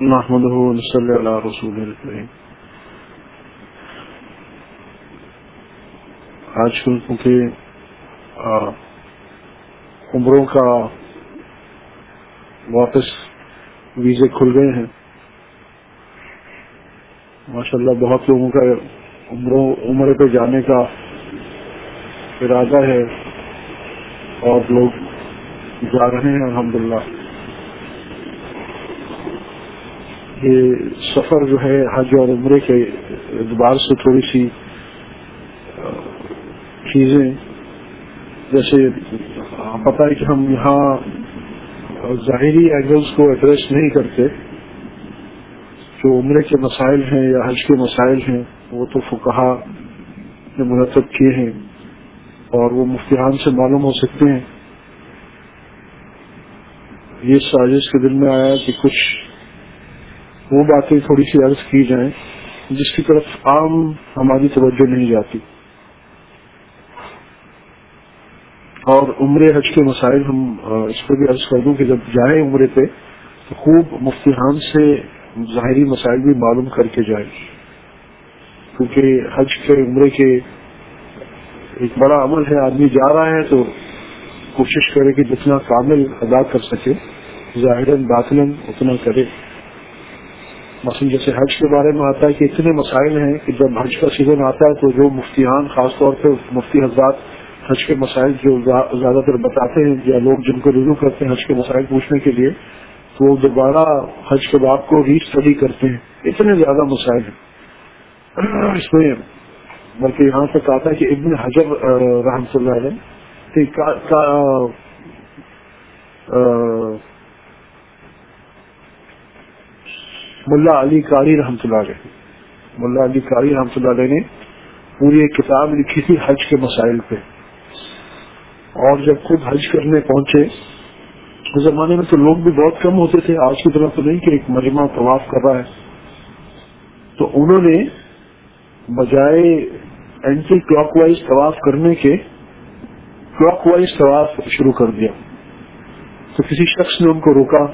محمد صلی اللہ رسول الکریم آج کل کیونکہ عمروں کا واپس ویزے کھل گئے ہیں۔ ماشاء اللہ بہت لوگوں کا عمروں، عمرے پہ جانے کا ارادہ ہے اور لوگ جا رہے ہیں، الحمدللہ۔ یہ سفر جو ہے حج اور عمرے کے اعتبار سے تھوڑی سی چیزیں، جیسے پتا ہے کہ ہم یہاں ظاہری اینگلس کو ایڈریس نہیں کرتے۔ جو عمرے کے مسائل ہیں یا حج کے مسائل ہیں، وہ تو فکہ نے مرتب کیے ہیں اور وہ مفتیان سے معلوم ہو سکتے ہیں۔ یہ سازش کے دل میں آیا کہ کچھ وہ باتیں تھوڑی سی عرض کی جائیں جس کی طرف عام ہماری توجہ نہیں جاتی۔ اور عمرے حج کے مسائل ہم اس پہ بھی عرض کر دوں کہ جب جائیں عمرے پہ تو خوب مفتیحان سے ظاہری مسائل بھی معلوم کر کے جائیں۔ کیونکہ حج کے عمرے کے ایک بڑا عمل ہے، آدمی جا رہا ہے تو کوشش کرے کہ جتنا کامل ادا کر سکے ظاہر باطن اتنا کرے۔ مثلا جیسے حج کے بارے میں آتا ہے کہ اتنے مسائل ہیں کہ جب حج کا سیزن آتا ہے تو جو مفتیان، خاص طور پہ مفتی حضرات حج کے مسائل جو زیادہ تر بتاتے ہیں، یا لوگ جن کو رجوع کرتے ہیں حج کے مسائل پوچھنے کے لیے، تو وہ دوبارہ حج کے بعد کو ری اسٹڈی کرتے ہیں۔ اتنے زیادہ مسائل ہیں۔ اس میں بلکہ یہاں تک آتا ہے کہ ابن حجر رحمۃ اللہ علیہ ملا علی قاری رحمۃ اللہ علیہ۔ ملا علی قاری رحمۃ اللہ علیہ نے پوری ایک کتاب لکھی تھی حج کے مسائل پہ۔ اور جب خود حج کرنے پہنچے، اس زمانے میں تو لوگ بھی بہت کم ہوتے تھے، آج کی طرح تو نہیں کہ ایک مجمع طواف کر رہا ہے۔ تو انہوں نے بجائے اینٹی کلاک وائز طواف کرنے کے کلاک وائز طواف شروع کر دیا۔ تو کسی شخص نے ان کو روکا۔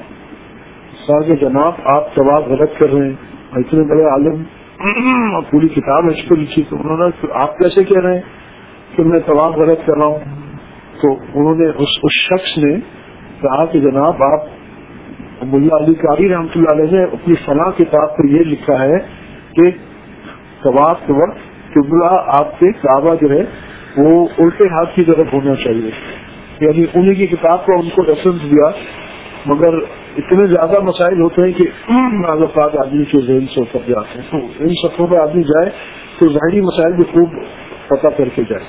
کہا کہ جناب آپ طواف غلط کر رہے ہیں۔ اتنے بڑے عالم پوری کتاب اس کو لکھی تو انہوں نے آپ کیسے کہہ رہے ہیں کہ میں طواف غلط کر رہا ہوں؟ تو انہوں نے اس, اس شخص نے کہا کہ جناب آپ ملا علی قاری رحمۃ اللہ علیہ نے اپنی فلاں کتاب پر یہ لکھا ہے کہ طواف کے وقت قبلہ آپ کے کعبہ جو ہے وہ الٹے ہاتھ کی طرف ہونا چاہیے۔ یعنی انہیں کی کتاب کو ان کو ریفرنس دیا مگر اتنے زیادہ مسائل ہوتے ہیں کہ اوقات آدمی کے ذہن سے اتر جاتے ہیں۔ ان سفروں پہ آدمی جائے تو ظاہری مسائل بھی خوب پتہ کر کے جائے۔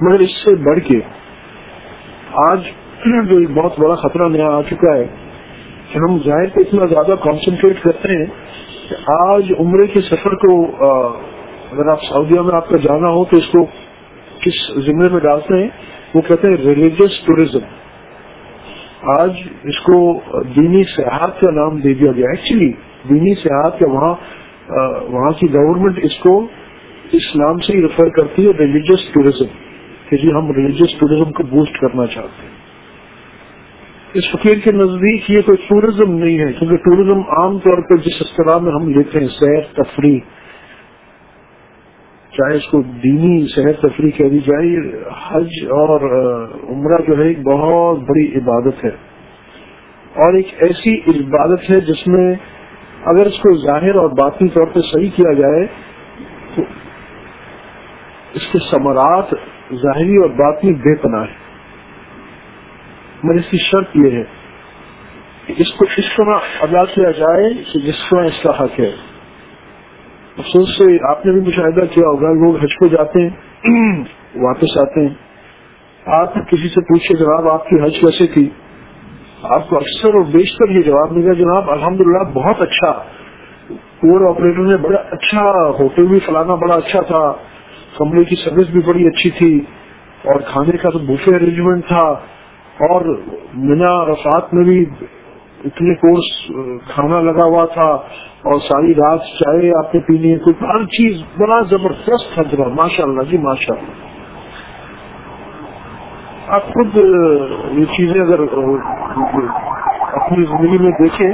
مگر اس سے بڑھ کے آج جو ایک بہت بڑا خطرہ نیا آ چکا ہے کہ ہم ظاہر پہ اتنا زیادہ کانسنٹریٹ کرتے ہیں کہ آج عمرے کے سفر کو اگر آپ سعودیہ میں آپ کا جانا ہو تو اس کو کس ذمے میں ڈالتے ہیں؟ وہ کہتے ہیں ریلیجیس ٹوریزم آج اس کو دینی سیاحت کا نام دے دیا گیا۔ ایکچولی دینی سیاحت کا وہاں وہاں کی گورنمنٹ اس کو اس نام سے ہی ریفر کرتی ہے ریلیجیس ٹوریزم کہ جی ہم ریلیجیس ٹوریزم کو بوسٹ کرنا چاہتے ہیں۔ اس فقیر کے نزدیک یہ کوئی ٹوریزم نہیں ہے، کیونکہ ٹوریزم عام طور پر جس اصطلاح میں ہم لیتے ہیں، سیر، تفریح چاہے اس کو دینی صحت تفریح کہہ دی جائے، حج اور عمرہ جو ہے، ایک بہت بڑی عبادت ہے۔ اور ایک ایسی عبادت ہے جس میں اگر اس کو ظاہر اور باطنی طور پہ صحیح کیا جائے، تو اس کے ثمرات ظاہری اور باطنی بے پناہ ہے مگر اس کی شرط یہ ہے کہ اس کو اس طرح ادا کیا جائے کہ جس طرح اس کا حق ہے افسوس سے آپ نے بھی مشاہدہ کیا ہوگا، لوگ حج کو جاتے ہیں، واپس آتے ہیں۔ آپ کسی سے پوچھے جناب آپ کی حج کیسے تھی؟ آپ کو اکثر اور بیشتر یہ جواب ملے گا، جناب الحمدللہ بہت اچھا۔ ٹور آپریٹر نے بڑا اچھا ہوٹل بھی، فلانا بڑا اچھا تھا۔ کمرے کی سروس بھی بڑی اچھی تھی۔ اور کھانے کا تو بوفے ارینجمنٹ تھا۔ اور مینا رفات میں بھی اتنے کورس کھانا لگا ہوا تھا۔ اور ساری رات چائے آپ نے پینی ہے، کوئی ہر چیز بڑا زبردست تھا جناب ماشاء اللہ جی ماشاء اللہ آپ خود یہ چیزیں اگر اپنی زندگی میں دیکھیں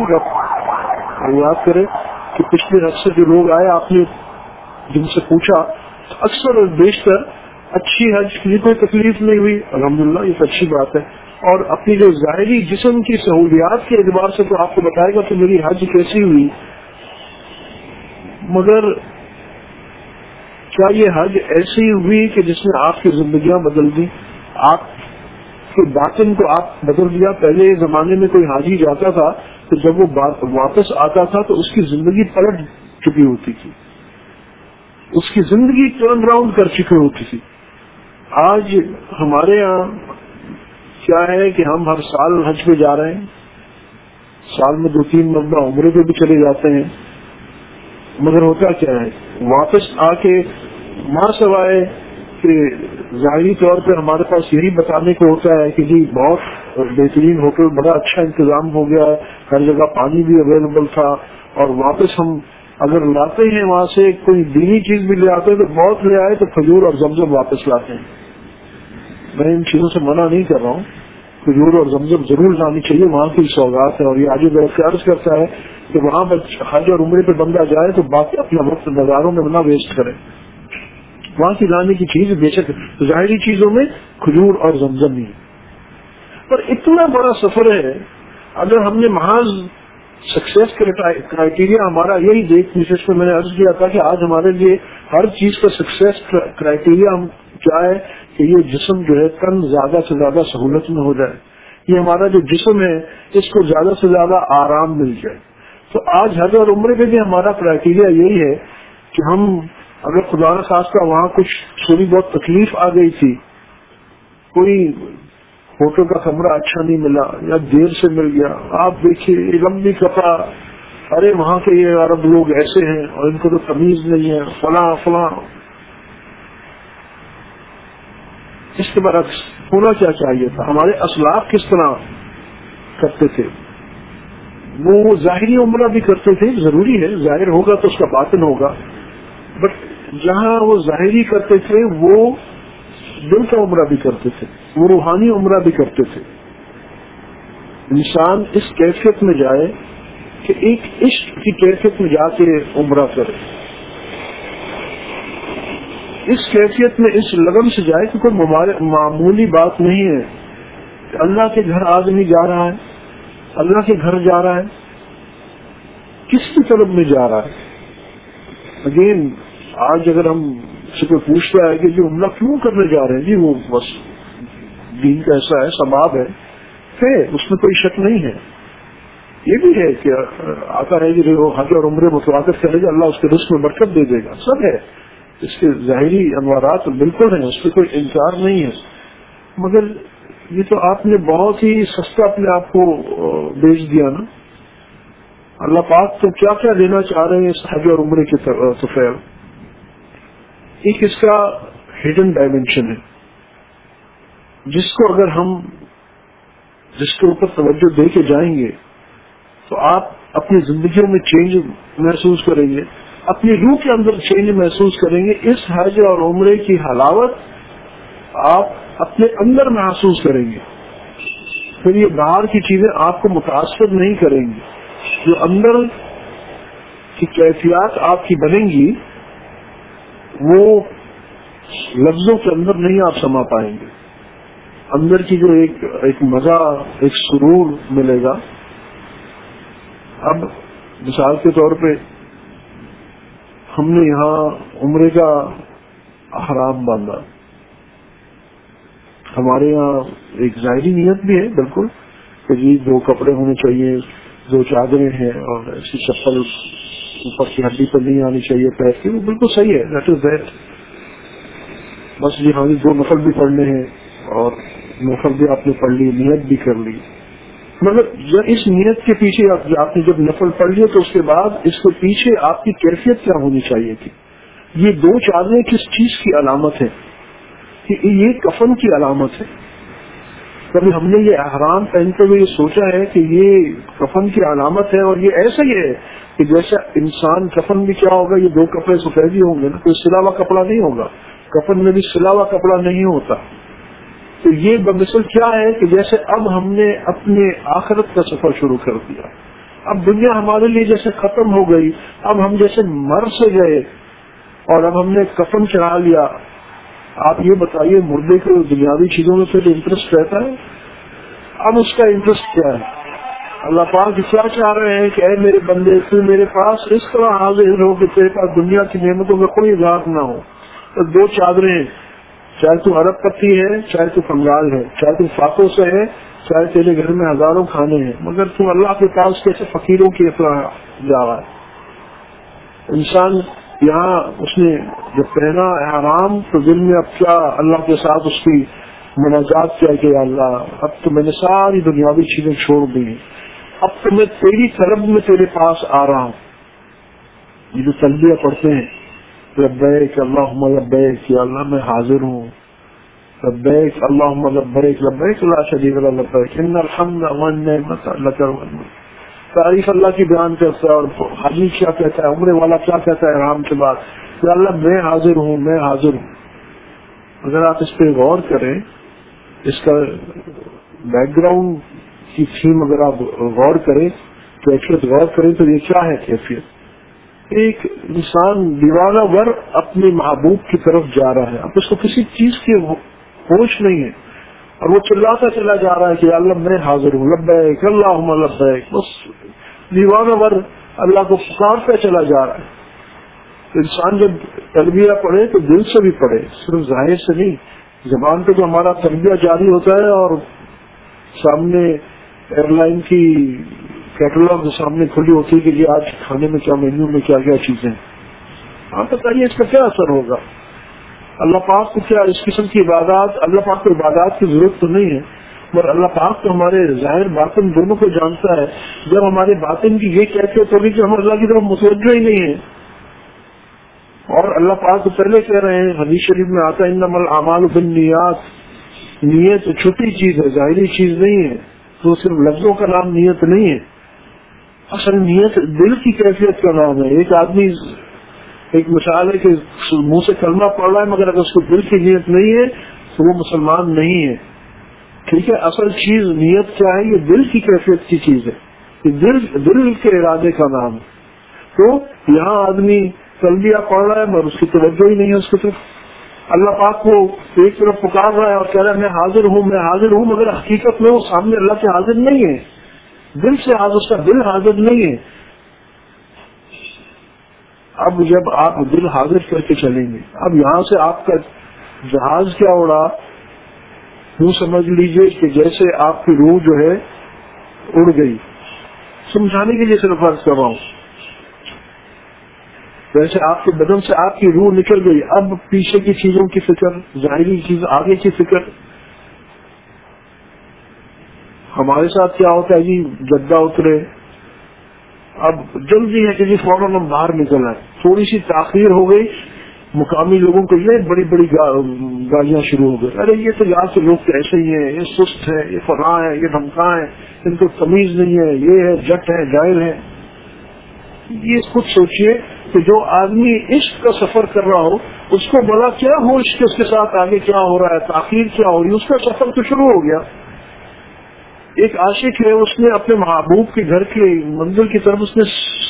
یاد کریں کہ پچھلے حد سے جو لوگ آئے، آپ نے جن سے پوچھا اکثر اور بیشتر اچھی حج کی کوئی تکلیف نہیں ہوئی، الحمدللہ، یہ اچھی بات ہے۔ اور اپنی جو ظاہری جسم کی سہولیات کے اعتبار سے تو آپ کو بتائے گا کہ میری حج کیسی ہوئی۔ مگر کیا یہ حج ایسی ہوئی کہ جس نے آپ کی زندگیاں بدل دی آپ کے باطن کو آپ بدل دیا؟ پہلے زمانے میں کوئی حاجی جاتا تھا تو جب وہ واپس آتا تھا تو اس کی زندگی پلٹ چکی ہوتی تھی۔ اس کی زندگی ٹرن راؤنڈ کر چکی ہوتی تھی۔ آج ہمارے یہاں کیا ہے کہ ہم ہر سال حج پہ جا رہے ہیں۔ سال میں دو تین مرتبہ عمرے پہ بھی چلے جاتے ہیں۔ مگر ہوتا کیا ہے؟ واپس آ کے ماں سوائے کہ ظاہری طور پہ ہمارے پاس یہی بتانے کو ہوتا ہے کہ جی بہت بہترین ہوٹل، بڑا اچھا انتظام ہو گیا ہے ہر جگہ پانی بھی اویلیبل تھا اور واپس ہم اگر لاتے ہیں وہاں سے کوئی دینی چیز بھی لے آتے ہیں تو بہت لے آئے تو کھجور اور زمزم واپس لاتے ہیں۔ میں ان چیزوں سے منع نہیں کر رہا ہوں۔ کھجور اور زمزم ضرور لانی چاہیے، وہاں کی سوگات ہے اور یہ آج عرض کرتا ہے۔ کہ وہاں حج اور عمرے پہ بندہ جائے تو باقی اپنا وقت نظاروں میں نہ ویسٹ کرے۔ وہاں کی لانے کی چیز بے شک ظاہری چیزوں میں کھجور اور زمزم ہی پر اتنا بڑا سفر ہے، اگر ہم نے محاذ سکسیس کرائٹیریا ہمارا یہی دیکھ جس میں میں نے عرض کیا تھا کہ آج ہمارے لیے ہر چیز کا سکسیس کرائٹیریا ہم کیا ہے کہ یہ جسم جو ہے تن زیادہ سے زیادہ سہولت میں ہو جائے۔ یہ ہمارا جو جسم ہے، اس کو زیادہ سے زیادہ آرام مل جائے۔ تو آج حج اور عمرے پہ بھی ہمارا کرائٹیریا یہی ہے کہ ہم اگر خدا خاص کا وہاں کچھ تھوڑی بہت تکلیف آ گئی تھی، کوئی ہوٹل کا کمرہ اچھا نہیں ملا یا دیر سے مل گیا، آپ دیکھیے لمبی کپڑا، ارے وہاں کے یہ عرب لوگ ایسے ہیں اور ان کو تو تمیز نہیں ہے، فلاں فلاں۔ اس کے برعکس ہونا کیا چاہیے تھا؟ ہمارے اسلاف کس طرح کرتے تھے؟ وہ ظاہری عمرہ بھی کرتے تھے، ضروری ہے، ظاہر ہوگا تو اس کا باطن ہوگا۔ بٹ جہاں وہ ظاہری کرتے تھے، وہ دل کا عمرہ بھی کرتے تھے، وہ روحانی عمرہ بھی کرتے تھے۔ انسان اس کیفیت میں جائے کہ ایک عشق کی کیفیت میں جا کے عمرہ کرے۔ اس کیفیت میں، اس لگن سے جائے کہ کوئی معمولی بات نہیں ہے کہ اللہ کے گھر آدمی جا رہا ہے۔ اللہ کے گھر جا رہا ہے۔ کس کی طرف میں جا رہا ہے؟ اگین آج اگر ہم سے کوئی پوچھتا ہے کہ جی عملہ کیوں کرنے جا رہے ہیں؟ جی وہ بس دین کا ایسا ہے سباب ہے۔ اس میں کوئی شک نہیں ہے۔ یہ بھی ہے کہ آتا ہے کہ وہ حج اور عمرے متواتر کرے گا، اللہ اس کے رسم میں برکت دے دے گا۔ سب ہے۔ اس کے ظاہری انوارات بالکل ہیں، اس پہ کوئی انکار نہیں ہے۔ مگر یہ تو آپ نے بہت ہی سستا اپنے آپ کو بیچ دیا نا۔ اللہ پاک تو کیا کیا دینا چاہ رہے ہیں اس حج اور عمرے کے سفیر ایک اس کا ہڈن ڈائمینشن ہے۔ جس کو اگر ہم جس کے اوپر توجہ دے کے جائیں گے، تو آپ اپنی زندگیوں میں چینج محسوس کریں گے۔ اپنی روح کے اندر چینج محسوس کریں گے۔ اس حج اور عمرے کی حلاوت آپ اپنے اندر محسوس کریں گے۔ پھر یہ باہر کی چیزیں آپ کو متاثر نہیں کریں گی۔ جو اندر کی کیفیات آپ کی بنیں گی، وہ لفظوں کے اندر نہیں آپ سما پائیں گے۔ اندر کی جو ایک ایک مزہ، ایک سرور ملے گا۔ اب مثال کے طور پہ ہم نے یہاں عمرے کا احرام باندھا۔ ہمارے یہاں ایک ظاہری نیت بھی ہے، بالکل، کہ جی دو کپڑے ہونے چاہیے، دو چادریں ہیں، اور ایسی چپل اوپر کی ہڈی پر نہیں آنی چاہیے پیر کی، وہ بالکل صحیح ہے دیٹ از دیٹ بس جی ہاں جی، دو نفل بھی پڑھنے ہیں، اور نفل بھی آپ نے پڑھ لی، نیت بھی کر لی۔ مطلب، مگر اس نیت کے پیچھے آپ جی، نے جب نفل پڑھ لیا تو اس کے بعد اس کے پیچھے آپ کی کیفیت کیا ہونی چاہیے تھی؟ یہ دو چادریں کس چیز کی علامت ہے کہ یہ کفن کی علامت ہے۔ کبھی ہم نے یہ احرام پہنتے ہوئے یہ سوچا ہے کہ یہ کفن کی علامت ہے اور یہ ایسا ہی ہے کہ جیسا انسان کفن بھی کیا ہوگا، یہ دو کپڑے سفید ہی ہوں گے نا کوئی سلاوا کپڑا نہیں ہوگا۔ کفن میں بھی سلاوا کپڑا نہیں ہوتا۔ تو یہ بمثل کیا ہے کہ جیسے اب ہم نے اپنے آخرت کا سفر شروع کر دیا۔ اب دنیا ہمارے لیے جیسے ختم ہو گئی، اب ہم جیسے مر سے گئے اور اب ہم نے کفن چڑھا لیا۔ آپ یہ بتائیے مردے کو دنیاوی چیزوں میں پھر انٹرسٹ رہتا ہے؟ اب اس کا انٹرسٹ کیا ہے؟ اللہ پاک کیا چاہ رہے ہیں کہ اے میرے بندے، تو میرے پاس اس طرح حاضر ہو کہ تیرے پاس دنیا کی نعمتوں میں کوئی اضاف نہ ہو۔ تو دو چادریں چاہے تو ارب پتی ہے، چاہے تو کنگال ہے، چاہے تو فاقوں سے ہے، چاہے تیرے گھر میں ہزاروں کھانے ہیں، مگر تم اللہ کے پاس کیسے فقیروں کی اطلاع جا رہا ہے؟ انسان یہاں اس نے جب پہنا آرام تو دل میں اب کیا اللہ کے ساتھ اس کی مناجات کیا کہ اللہ، اب تو میں نے ساری دنیاوی چیزیں چھوڑ دی اب تو میں تیری طرف میں تیرے پاس آ رہا ہوں۔ یہ جو تلبیہ پڑھتے ہیں، لبیک اللہ لبیک، یا اللہ میں حاضر ہوں۔ لبیک اللہ لبیک لبیک اللہ شریف اللہ لبیک، ان الحمد والنعمت لك والملک تعریف اللہ کی بیان کرتا ہے اور حاجی کیا کہتا ہے؟ عمرے والا کیا کہتا ہے رام کے بعد؟ اللہ میں حاضر ہوں، میں حاضر ہوں۔ اگر آپ اس پہ غور کریں، اس کا بیک گراؤنڈ کی تھیم اگر آپ غور کریں کیفیت غور کریں تو یہ کیا ہے کیفیت؟ ایک انسان دیوانہ ور اپنے محبوب کی طرف جا رہا ہے۔ اب اس کو کسی چیز کی ہوش نہیں ہے۔ اور وہ چلاتا چلا جا رہا ہے کہ اللہ میں حاضر ہوں، لبیک اللہ لبیک بس دیوانہ ور اللہ کو پکارتا چلا جا رہا ہے۔ تو انسان جب تربیہ پڑھے تو دل سے بھی پڑھے، صرف ظاہر سے نہیں، زبان پہ تو ہمارا تربیہ جاری ہوتا ہے اور سامنے ایئر لائن کی کیٹلاگ سامنے کھلی ہوتی ہے کہ جی آج کھانے میں کیا مینیو میں کیا کیا چیزیں آپ ہاں، بتائیے اس کا کیا اثر ہوگا؟ اللہ پاک کو کیا اس قسم کی عبادات، اللہ پاک کو عبادات کی ضرورت تو نہیں ہے۔ مگر اللہ پاک تو ہمارے ظاہر باطن دونوں کو جانتا ہے۔ جب ہمارے باطن کی یہ کیفیت ہوگی کہ ہم اللہ کی طرف متوجہ ہی نہیں ہے اور اللہ پاک تو پہلے کہہ رہے ہیں، حدیث شریف میں آتا ہے ان امال بن نیات نیت چھوٹی چیز ہے، ظاہری چیز نہیں ہے۔ تو صرف لفظوں کا نام نیت نہیں ہے۔ اصل نیت دل کی کیفیت کا نام ہے۔ ایک آدمی، ایک مثال ہے کہ منہ سے کلمہ پڑ رہا ہے، مگر اگر اس کو دل کی نیت نہیں ہے، تو وہ مسلمان نہیں ہے۔ ٹھیک ہے؟ اصل چیز نیت کیا ہے؟ یہ دل کی کیفیت کی چیز ہے۔ یہ دل دل کے ارادے کا نام ہے۔ تو یہاں آدمی تلبیہ پڑھ رہا ہے، مگر اس کی توجہ ہی نہیں ہے اس کی طرف۔ اللہ پاک کو ایک طرف پکار رہا ہے اور کہہ رہا ہے، میں حاضر ہوں، میں حاضر ہوں، مگر حقیقت میں وہ سامنے اللہ کے حاضر نہیں ہے۔ دل سے حاضر، اس کا دل حاضر نہیں ہے۔ اب جب آپ دل حاضر کر کے چلیں گے، اب یہاں سے آپ کا جہاز کیا اڑا؟ یوں سمجھ لیجیے کہ جیسے آپ کی روح جو ہے اڑ گئی۔ سمجھانے کے لیے صرف فرض کر رہا ہوں۔ ویسے آپ کے بدن سے آپ کی روح نکل گئی، اب پیچھے کی چیزوں کی فکر، ظاہری چیز آگے کی فکر۔ ہمارے ساتھ کیا ہوتا ہے جی؟ جدہ اترے۔ اب جلدی ہے کہ جی فوراً ہم باہر نکل آئے۔ تھوڑی سی تاخیر ہو گئی۔ مقامی لوگوں کو یہ بڑی بڑی گاڑیاں شروع ہو گئی۔ ارے، یہ تو یہاں سے لوگ ایسے ہی ہیں، یہ سست ہے یہ فراں ہے یہ دھمکا ہے ان کو تمیز نہیں ہے، یہ ہے، جٹ ہے جائل ہے یہ خود سوچیے کہ جو آدمی عشق کا سفر کر رہا ہو، اس کو بڑا کیا ہو عشق اس کے ساتھ آگے کیا ہو رہا ہے، تاخیر کیا ہو رہی ہے، اس کا سفر تو شروع ہو گیا۔ ایک عاشق ہے، اس نے اپنے محبوب کے گھر کے منزل کی طرف اس نے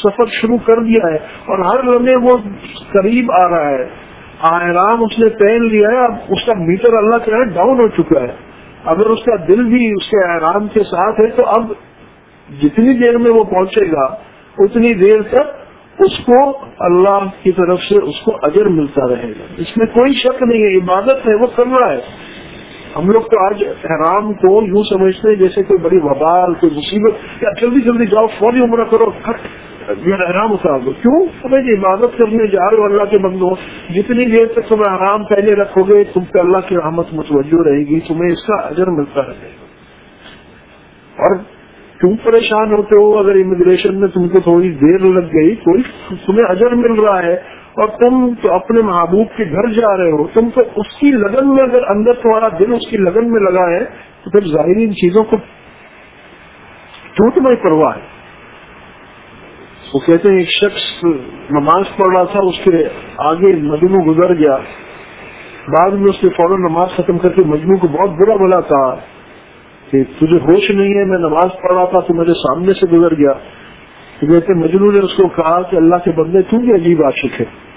سفر شروع کر دیا ہے اور ہر لمحے وہ قریب آ رہا ہے۔ آرام اس نے پہن لیا ہے، اب اس کا میٹر اللہ کے ڈاؤن ہو چکا ہے۔ اگر اس کا دل بھی اس کے آرام کے ساتھ ہے تو اب جتنی دیر میں وہ پہنچے گا، اتنی دیر تک اس کو اللہ کی طرف سے اس کو اجر ملتا رہے گا۔ اس میں کوئی شک نہیں ہے، عبادت ہے، وہ کر رہا ہے۔ ہم لوگ تو آج احرام کو یوں سمجھتے ہیں جیسے کوئی بڑی وبال، کوئی مصیبت، یا جلدی جلدی جاؤ، فوری عمرہ کرو۔ احرام اتار دو کیوں؟ تمہیں عبادت کرنے جا رہے ہو اللہ کے بندوں، جتنی دیر تک تمہیں آرام پہلے رکھو گے، تم پہ اللہ کی رحمت متوجہ رہے گی، تمہیں اس کا اجر ملتا رہے گا اور کیوں پریشان ہوتے ہو؟ اگر امیگریشن میں تم کو تھوڑی دیر لگ گئی، کوئی تمہیں اجر مل رہا ہے اور تم تو اپنے محبوب کے گھر جا رہے ہو، تم تو اس کی لگن میں اگر اندر تمہارا دل اس کی لگن میں لگا ہے، تو پھر ظاہری ان چیزوں کو کیوں تمہیں پرواہ ہے۔ وہ کہتے ہیں، ایک شخص نماز پڑھ رہا تھا، اس کے آگے ندی میں گزر گیا۔ بعد میں اس نے فوراً نماز ختم کر کے مجموع کو بہت برا بلا کہا کہ تجھے ہوش نہیں ہے، میں نماز پڑھ رہا تھا، تو میرے سامنے سے گزر گیا۔ جیسے مجنو نے اس کو کہا کہ اللہ کے بندے تم بھی عجیب عاشق ہے۔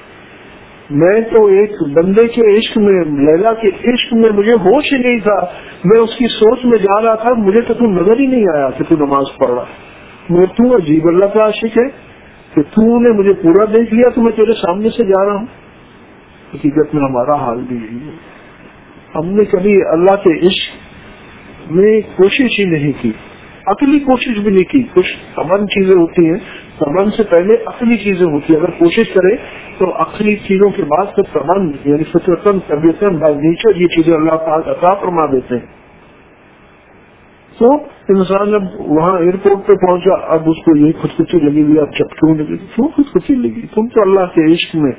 میں تو ایک بندے کے عشق میں، لیلا کے عشق میں مجھے ہوش ہی نہیں تھا۔ میں اس کی سوچ میں جا رہا تھا، مجھے تو تم نظر ہی نہیں آیا کہ تو نماز پڑھ رہا۔ میں تو عجیب اللہ کا عاشق ہے کہ تو نے مجھے پورا دیکھ لیا تو میں تیرے سامنے سے جا رہا ہوں۔ حقیقت میں ہمارا حال بھی یہی ہے۔ ہم نے کبھی اللہ کے عشق میں کوشش ہی نہیں کی۔ عقلی کوشش بھی نہیں کی۔ کچھ امن چیزیں ہوتی ہیں۔ سمن سے پہلے عقلی چیزیں ہوتی ہیں۔ اگر کوشش کرے تو عقلی چیزوں کے بعد پھر سمن یعنی فطرتن طبیعتن بائی نیچر یہ چیزیں اللہ پاک عطا فرما دیتے ہیں۔ تو انسان جب وہاں ایئرپورٹ پہ پہنچا، اب اس کو یہی خودکشی لگی ہوئی اب چپکوں لگی کیوں خودکشی لگی؟ تم تو اللہ کے عشق میں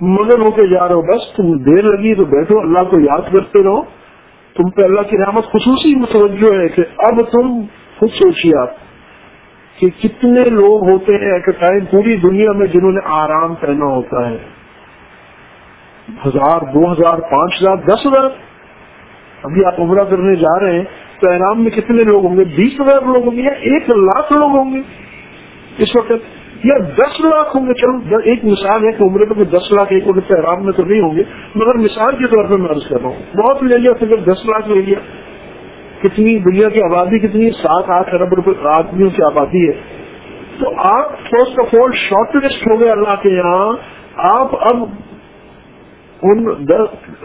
مدن ہو کے جا رہے ہو۔ بس تم دیر لگی تو بیٹھو، اللہ کو یاد کرتے رہو۔ تم پہ اللہ کی رحمت خصوصی متوجہ ہے کہ اب تم خود سوچیے آپ۔ کہ کتنے لوگ ہوتے ہیں ایٹ اے ٹائم پوری دنیا میں جنہوں نے آرام پہنا ہوتا ہے۔ ہزار، دو ہزار، پانچ ہزار، دس ہزار۔ ابھی آپ عمرہ کرنے جا رہے ہیں تو احرام میں کتنے لوگ ہوں گے؟ بیس ہزار لوگ ہوں گے یا ایک لاکھ لوگ ہوں گے؟ اس وقت یا دس لاکھ ہوں گے؟ چلو ایک مثال ہے کہ عمرے پہ دس لاکھ، ایک وقت احرام میں تو نہیں ہوں گے، مگر مثال کے طور پر میں عرض کر رہا ہوں۔ بہت لے لیا پھر دس لاکھ لے لیا۔ کتنی دنیا کی آبادی کتنی سات آٹھ ارب روپے آدمیوں کی آبادی ہے۔ تو آپ first of all short list ہو گئے اللہ کے یہاں۔ آپ اب ان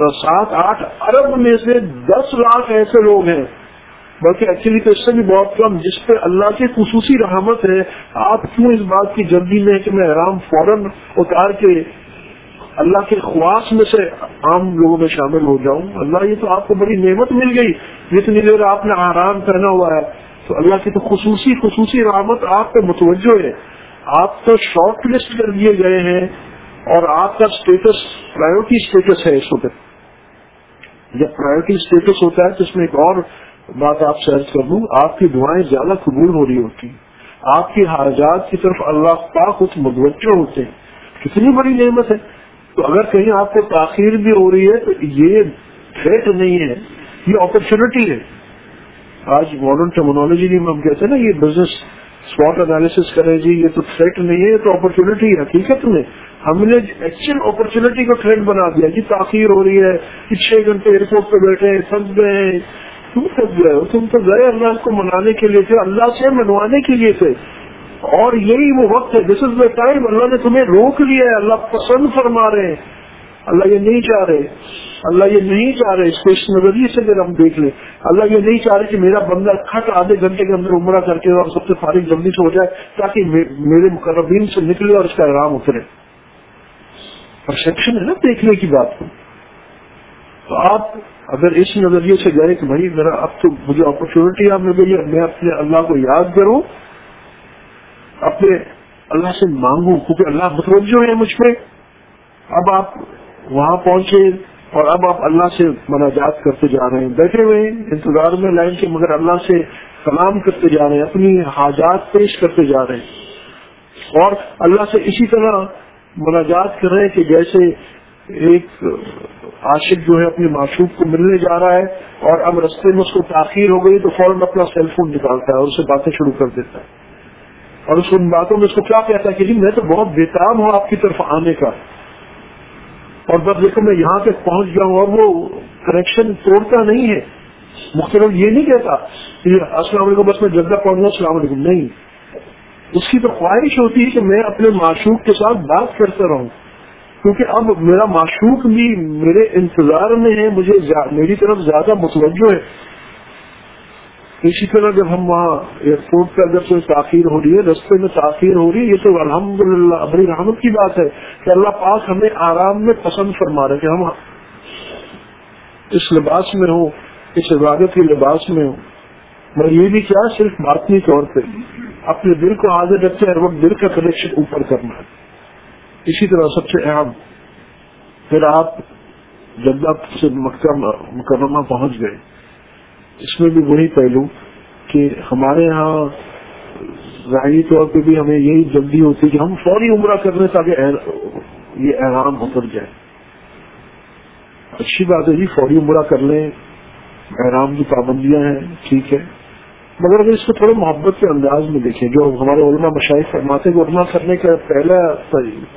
سات آٹھ ارب میں سے دس لاکھ ایسے لوگ ہیں۔ بلکہ ایکچولی تو اس سے بھی بہت کم، جس پہ اللہ کی خصوصی رحمت ہے۔ آپ کیوں اس بات کی جلدی میں کہ میں آرام فوراً اتار کے اللہ کے خواص میں سے عام لوگوں میں شامل ہو جاؤں۔ اللہ یہ تو آپ کو بڑی نعمت مل گئی۔ جتنی دیر آپ نے آرام کرنا ہوا ہے، تو اللہ کی تو خصوصی خصوصی رحمت آپ پہ متوجہ ہے۔ آپ تو شارٹ لسٹ کر دیے گئے ہیں اور آپ کا اسٹیٹس پرائرٹی اسٹیٹس ہے اس وقت۔ جب پرائرٹی اسٹیٹس ہوتا ہے تو اس میں ایک اور بات آپ سے عرض کر دوں۔ آپ کی دعائیں زیادہ قبول ہو رہی ہوتی ہیں۔ آپ کی حاجات کی طرف اللہ پاک کچھ متوجہ ہوتے ہیں۔ کتنی بڑی نعمت ہے۔ تو اگر کہیں آپ کو تاخیر بھی ہو رہی ہے تو یہ تھریٹ نہیں ہے، یہ اپرچونٹی ہے۔ آج ماڈرن ٹیکنالوجی میں ہم کہتے ہیں نا، یہ بزنس اسپاٹ انالیس کریں جی یہ تو تھریٹ نہیں ہے، یہ تو اپرچونٹی ہے۔ حقیقت میں ہم نے ایکچوئل اپرچونٹی کو تھریٹ بنا دیا۔ جی تاخیر ہو رہی ہے کہ چھ گھنٹے ایئرپورٹ پہ بیٹھے ہیں پھنس گئے ہیں۔ تم سب گئے ہو، تم تو گئے اللہ کو منانے کے لیے تھے، اللہ سے منوانے کے لیے تھے۔ اور یہی وہ وقت ہے دس از دا ٹائم اللہ نے تمہیں روک لیا ہے، اللہ پسند فرما رہے ہیں۔ اللہ یہ نہیں چاہ رہے، اللہ یہ نہیں چاہ رہے، اس کو اس نظریے سے اگر ہم دیکھ لیں۔ اللہ یہ نہیں چاہ رہے کہ میرا بندہ کھٹ آدھے گھنٹے کے اندر عمرہ کر کے اور سب سے فارغ جلدی سے ہو جائے، تاکہ میرے مقربین سے نکلے اور اس کا آرام اترے۔ پرسپشن ہے نا دیکھنے کی بات۔ تو آپ اگر اس نظریے سے گئے کہ بھائی، میرا اب تو مجھے اپرچونٹی آپ مل گئی میں اپنے اللہ کو یاد کروں۔ اپنے اللہ سے مانگوں کیونکہ اللہ متوجہ ہے مجھ پہ۔ اب آپ وہاں پہنچے اور اب آپ اللہ سے مناجات کرتے جا رہے ہیں۔ بیٹھے ہوئے انتظار میں لائن کے مگر اللہ سے کلام کرتے جا رہے ہیں، اپنی حاجات پیش کرتے جا رہے ہیں۔ اور اللہ سے اسی طرح مناجات کر رہے ہیں کہ جیسے ایک عاشق جو ہے اپنی معشوق کو ملنے جا رہا ہے اور اب رستے میں اس کو تاخیر ہو گئی تو فوراً اپنا سیل فون نکالتا ہے اور اسے باتیں شروع کر دیتا ہے۔ اور اس ان باتوں میں اس کو کیا کہتا ہے کہ جی میں تو بہت بےتاب ہوں آپ کی طرف آنے کا۔ اور بس دیکھو میں یہاں تک پہنچ گیا ہوں اور وہ کنیکشن توڑتا نہیں ہے۔ مختلف یہ نہیں کہتا کہ السلام علیکم، بس میں جگہ پہنچ گیا، السلام علیکم۔ نہیں۔ اس کی تو خواہش ہوتی ہے کہ میں اپنے معشوق کے ساتھ بات کرتا رہوں۔ کیونکہ اب میرا معشوق بھی میرے انتظار میں ہے، مجھے میری طرف زیادہ متوجہ ہے۔ اسی طرح جب ہم وہاں ایئرپورٹ پہ اگر کوئی تاخیر ہو رہی ہے، رستے میں تاخیر ہو رہی ہے، یہ تو الحمد للہ بڑی رحمت کی بات ہے کہ اللہ پاک ہمیں آرام میں پسند فرما رہے کہ ہم اس لباس میں ہوں، اس عبادت کے لباس میں ہوں۔ میں یہ بھی کیا صرف باطنی طور پہ۔ اپنے دل کو حاضر رکھتے، ہر وقت دل کا کنیکشن اوپر کرنا ہے۔ اسی طرح سب سے اہم، پھر آپ جدہ سے مکرمہ پہنچ گئے۔ اس میں بھی وہی پہلو کہ ہمارے یہاں ظاہری طور پہ بھی ہمیں یہی جلدی ہوتی کہ ہم فوری عمرہ کرنے تاکہ یہ احرام اتر جائے۔ اچھی بات ہے جی فوری عمرہ کر لیں۔ احرام کی پابندیاں ہیں، ٹھیک ہے۔ مگر اگر اس کو تھوڑے محبت کے انداز میں دیکھیں، جو ہمارے علماء مشاہد فرماتے ہیں کہ کرنے کا پہلا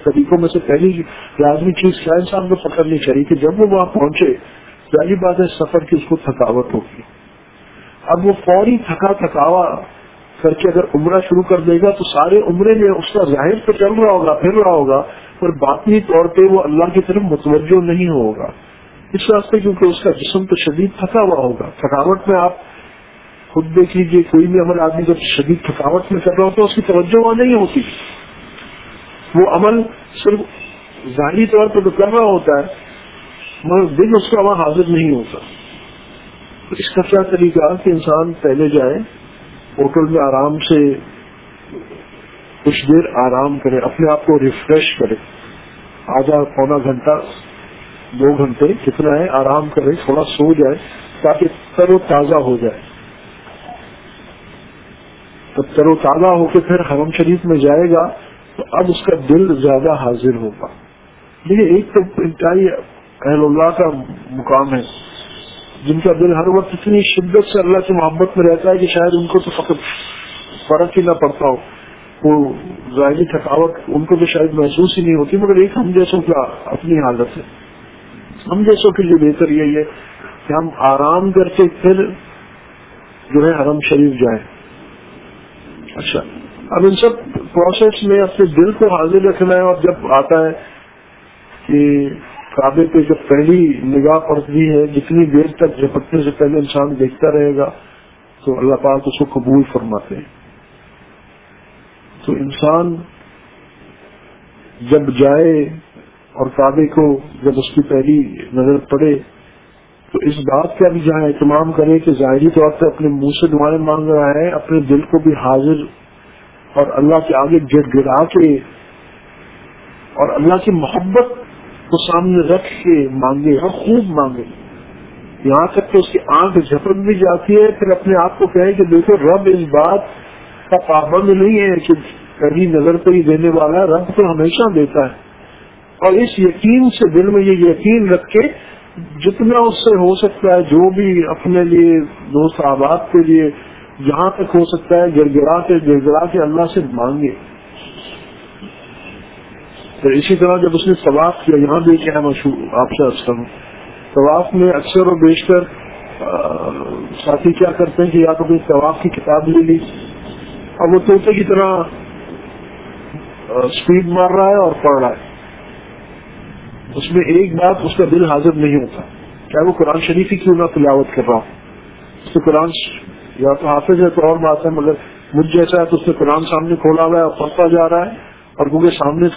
طریقوں میں سے پہلی لازمی چیز کیا انسان کو پکڑنی چاہیے کہ جب وہ وہاں پہنچے، ظاہری بات ہے، سفر کی اس کو تھکاوٹ ہوگی۔ اب وہ فوری تھکا تھکاوا کر کے اگر عمرہ شروع کر دے گا تو سارے عمرے میں اس کا ظاہر تو چل رہا ہوگا، پھر رہا ہوگا، پر باطنی طور پہ وہ اللہ کی طرف متوجہ نہیں ہوگا۔ اس واسطے کیونکہ اس کا جسم تو شدید تھکا ہوا ہوگا۔ تھکاوٹ میں آپ خود دیکھ لیجیے کوئی بھی عمل آدمی جب شدید تھکاوٹ میں کر رہا ہوتا ہے، اس کی توجہ وہاں نہیں ہوتی۔ وہ عمل صرف ظاہری طور پہ تو کر رہا ہوتا ہے، مگر دل اس کا وہاں حاضر نہیں ہوتا۔ اس کا کیا طریقہ کہ انسان پہلے جائے، ہوٹل میں آرام سے کچھ دیر آرام کرے، اپنے آپ کو ریفریش کرے۔ آدھا پونا گھنٹہ، دو گھنٹے کتنا ہے، آرام کرے، تھوڑا سو جائے تاکہ تر و تازہ ہو جائے۔ تو تر و تازہ ہو کے پھر حرم شریف میں جائے گا، تو اب اس کا دل زیادہ حاضر ہوگا۔ دیکھیے ایک تو انتہائی اہل اللہ کا مقام ہے۔ جن کا دل ہر وقت اتنی شدت سے اللہ کی محبت میں رہتا ہے کہ شاید ان کو تو فقط فرق ہی نہ پڑتا ہو۔ وہ ظاہری تھکاوٹ ان کو تو شاید محسوس ہی نہیں ہوتی، مگر ایک ہم جیسوں کا اپنی حالت ہے۔ ہم جیسوں کے لیے بہتر یہی ہے کہ ہم آرام کر کے پھر جو ہے حرم شریف جائیں۔ اچھا اب ان سب پروسیس میں اپنے دل کو حاضر رکھنا ہے اور جب آتا ہے کہ کعبے پہ جب پہلی نگاہ پڑتی ہے، جتنی دیر تک جھپکنے سے پہلے انسان دیکھتا رہے گا، تو اللہ پاک اس کو قبول فرماتے ہیں۔ تو انسان جب جائے اور کعبے کو جب اس کی پہلی نظر پڑے، تو اس بات کا بھی جہاں اہتمام کرے کہ ظاہری طور پہ اپنے منہ سے دعائیں مانگ رہا ہے، اپنے دل کو بھی حاضر اور اللہ کے آگے گڑ گڑا کے اور اللہ کی محبت کو سامنے رکھ کے مانگے اور خوب مانگے۔ یہاں تک کہ اس کی آنکھ جھپک بھی جاتی ہے، پھر اپنے آپ کو کہیں کہ دیکھو، رب اس بات کا پابند نہیں ہے کہ کہیں نظر پہ ہی دینے والا ہے رب تو ہمیشہ دیتا ہے۔ اور اس یقین سے دل میں یہ یقین رکھ کے جتنا اس سے ہو سکتا ہے، جو بھی اپنے لیے دوست آباد کے لیے، جہاں تک ہو سکتا ہے گر گرا کے گر گرا کے اللہ سے مانگے۔ تو اسی طرح جب اس نے طواف کیا، یہاں بھی کیا مشہور آپ سے اکثر ہوں۔ طواف میں اکثر اور بیشتر ساتھی کیا کرتے ہیں کہ یا تو کوئی طواف کی کتاب لے لی۔ اور وہ طوطے کی طرح اسپیڈ مار رہا ہے اور پڑھ رہا ہے۔ اس میں ایک بات اس کا دل حاضر نہیں ہوتا۔ چاہے وہ قرآن شریف ہی کیوں نہ تلاوت کر رہا ہوں اس سے قرآن یا تو حافظ ہے تو اور بات ہے، مگر مجھ جیسا ہے تو اس نے قرآن سامنے کھولا ہوا ہے اور پڑھتا جا رہا ہے اور کیونکہ سامنے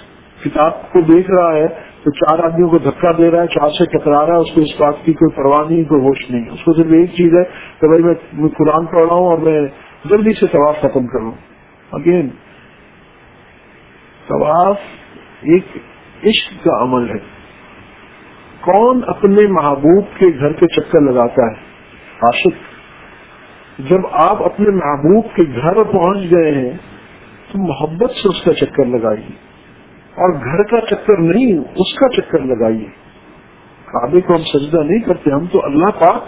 کتاب کو دیکھ رہا ہے تو چار آدمیوں کو دھکا دے رہا ہے، چار سے ٹکرا رہا ہے، اس کو اس بات کی کوئی پرواہ نہیں، کوئی ہوش نہیں۔ اس کو صرف ایک چیز ہے کہ بھائی میں قرآن پڑھ رہا ہوں اور میں جلدی سے طواف ختم کروں اگین طواف ایک عشق کا عمل ہے۔ کون اپنے محبوب کے گھر کے چکر لگاتا ہے؟ عاشق۔ جب آپ اپنے محبوب کے گھر پہنچ گئے ہیں تو محبت سے اس کا چکر لگائیے۔ اور گھر کا چکر نہیں، اس کا چکر لگائیے۔ کعبے کو ہم سجدہ نہیں کرتے، ہم تو اللہ پاک